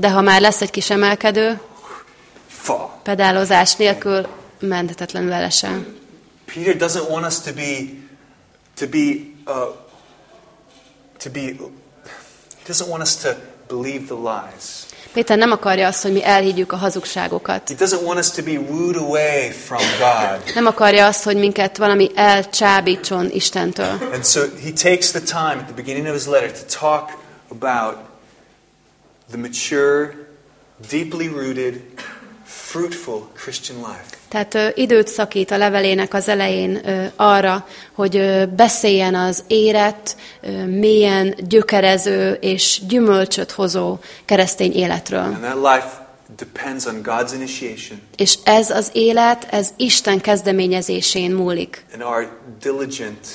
[SPEAKER 2] De ha már lesz egy kis emelkedő,
[SPEAKER 1] Fall.
[SPEAKER 2] pedálozás nélkül menthetetlenül elesel.
[SPEAKER 1] Peter doesn't want us to be to be uh, to be he doesn't want us to believe the lies.
[SPEAKER 2] Péter nem akarja azt, hogy mi elhiggyük a hazugságokat.
[SPEAKER 1] He doesn't want us to be wooed away from God.
[SPEAKER 2] Nem akarja azt, hogy minket valami elcsábítson Istentől.
[SPEAKER 1] And so he takes the time at the beginning of his letter to talk about the mature, deeply rooted, fruitful Christian life.
[SPEAKER 2] Tehát ö, időt szakít a levelének az elején ö, arra, hogy ö, beszéljen az érett, ö, mélyen gyökerező és gyümölcsöt hozó keresztény életről.
[SPEAKER 1] And that life depends on God's initiation
[SPEAKER 2] És ez az élet, ez Isten kezdeményezésén múlik.
[SPEAKER 1] and our diligent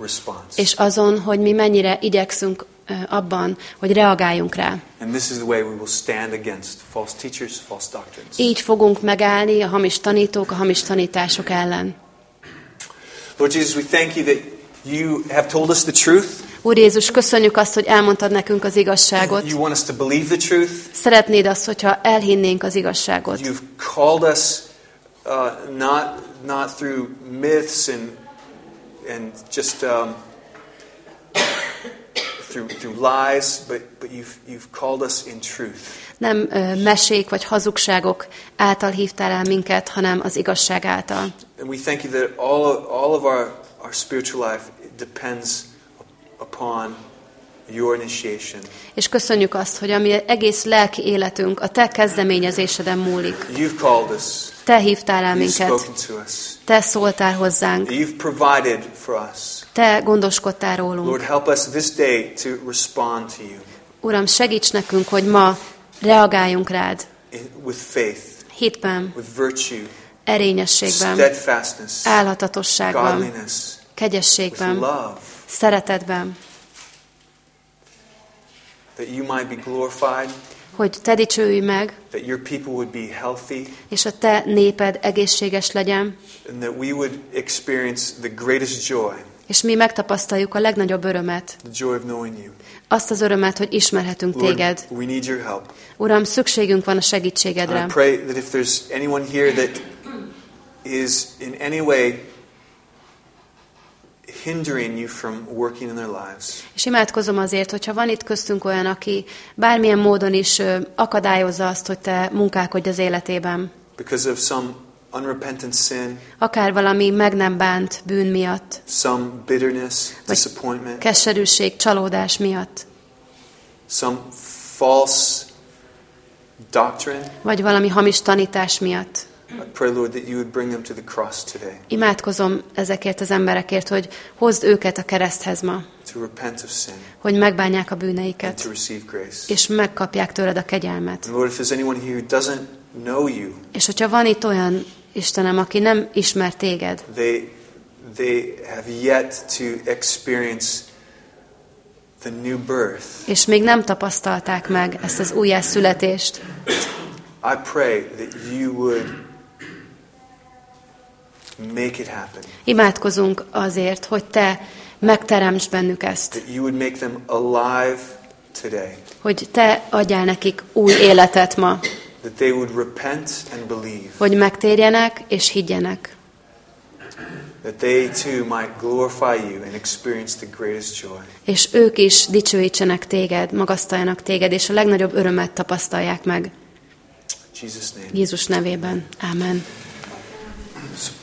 [SPEAKER 1] response.
[SPEAKER 2] És azon, hogy mi mennyire igyekszünk abban, hogy reagáljunk rá.
[SPEAKER 1] And this is the way we will stand against false teachers, false doctrines.
[SPEAKER 2] Így fogunk megállni a hamis tanítók, a hamis tanítások ellen.
[SPEAKER 1] Lord Jesus, we thank you that you have told us the truth.
[SPEAKER 2] Úr Jézus, köszönjük azt, hogy elmondtad nekünk az igazságot.
[SPEAKER 1] You want us to believe the truth.
[SPEAKER 2] Szeretnéd azt, hogyha elhinnénk az igazságot.
[SPEAKER 1] You've called us uh, not not through myths and and just um, through through lies, but but you've you've called us in truth.
[SPEAKER 2] Nem ö, mesék vagy hazugságok által hívtál el minket, hanem az igazság által.
[SPEAKER 1] And we thank you that all of, all of our our spiritual life depends upon your initiation.
[SPEAKER 2] És köszönjük azt, hogy ami egész lelki életünk a te kezdeményezéseden múlik.
[SPEAKER 1] You've called us.
[SPEAKER 2] Te hívtál el minket, te szóltál hozzánk,
[SPEAKER 1] You've provided for us.
[SPEAKER 2] Te gondoskodtál rólunk.
[SPEAKER 1] Lord, help us this day to respond to you.
[SPEAKER 2] Uram, segíts nekünk, hogy ma reagáljunk rád.
[SPEAKER 1] with faith,
[SPEAKER 2] Hitben,
[SPEAKER 1] with virtue,
[SPEAKER 2] erényességben,
[SPEAKER 1] steadfastness,
[SPEAKER 2] álhatatosságban,
[SPEAKER 1] godliness, with
[SPEAKER 2] kegyességben,
[SPEAKER 1] love,
[SPEAKER 2] szeretetben,
[SPEAKER 1] that you might be glorified,
[SPEAKER 2] hogy te dicsőülj meg,
[SPEAKER 1] that your people would be healthy,
[SPEAKER 2] és a te néped egészséges legyen,
[SPEAKER 1] and that we would experience the greatest joy,
[SPEAKER 2] és mi megtapasztaljuk a legnagyobb örömet, azt az örömet, hogy ismerhetünk téged.
[SPEAKER 1] Lord, help.
[SPEAKER 2] Uram, szükségünk van a segítségedre.
[SPEAKER 1] Hindering you from working in their lives,
[SPEAKER 2] És imádkozom azért, hogyha van itt köztünk olyan, aki bármilyen módon is akadályozza azt, hogy te munkálkodj az életében,
[SPEAKER 1] because of some unrepentant sin,
[SPEAKER 2] akár valami meg nem bánt bűn miatt,
[SPEAKER 1] some bitterness, disappointment,
[SPEAKER 2] keserűség, csalódás miatt,
[SPEAKER 1] some false doctrine,
[SPEAKER 2] vagy valami hamis tanítás miatt.
[SPEAKER 1] I pray, Lord, that you would bring them to the cross today
[SPEAKER 2] Imádkozom ezekért az emberekért, hogy hozd őket a kereszthez ma,
[SPEAKER 1] to repent of sin
[SPEAKER 2] hogy megbánják a
[SPEAKER 1] and
[SPEAKER 2] bűneiket,
[SPEAKER 1] to receive grace.
[SPEAKER 2] és megkapják tőled a kegyelmet.
[SPEAKER 1] And Lord, if there's anyone here who doesn't know you,
[SPEAKER 2] És hogyha van itt olyan Istenem, aki nem ismer téged,
[SPEAKER 1] they, they have yet to experience the new birth,
[SPEAKER 2] és még nem tapasztalták meg ezt az újjászületést,
[SPEAKER 1] I pray that you would make it happen.
[SPEAKER 2] imádkozunk azért, hogy te megteremtsd bennük ezt,
[SPEAKER 1] That you would make them alive today.
[SPEAKER 2] hogy te adjál nekik új életet ma,
[SPEAKER 1] That they would repent and believe.
[SPEAKER 2] hogy megtérjenek és higgyenek,
[SPEAKER 1] That they too might glorify you and experience the greatest joy.
[SPEAKER 2] és ők is dicsőítsenek téged, magasztaljanak téged, és a legnagyobb örömet tapasztalják meg.
[SPEAKER 1] Jesus' name.
[SPEAKER 2] Jézus nevében. Amen.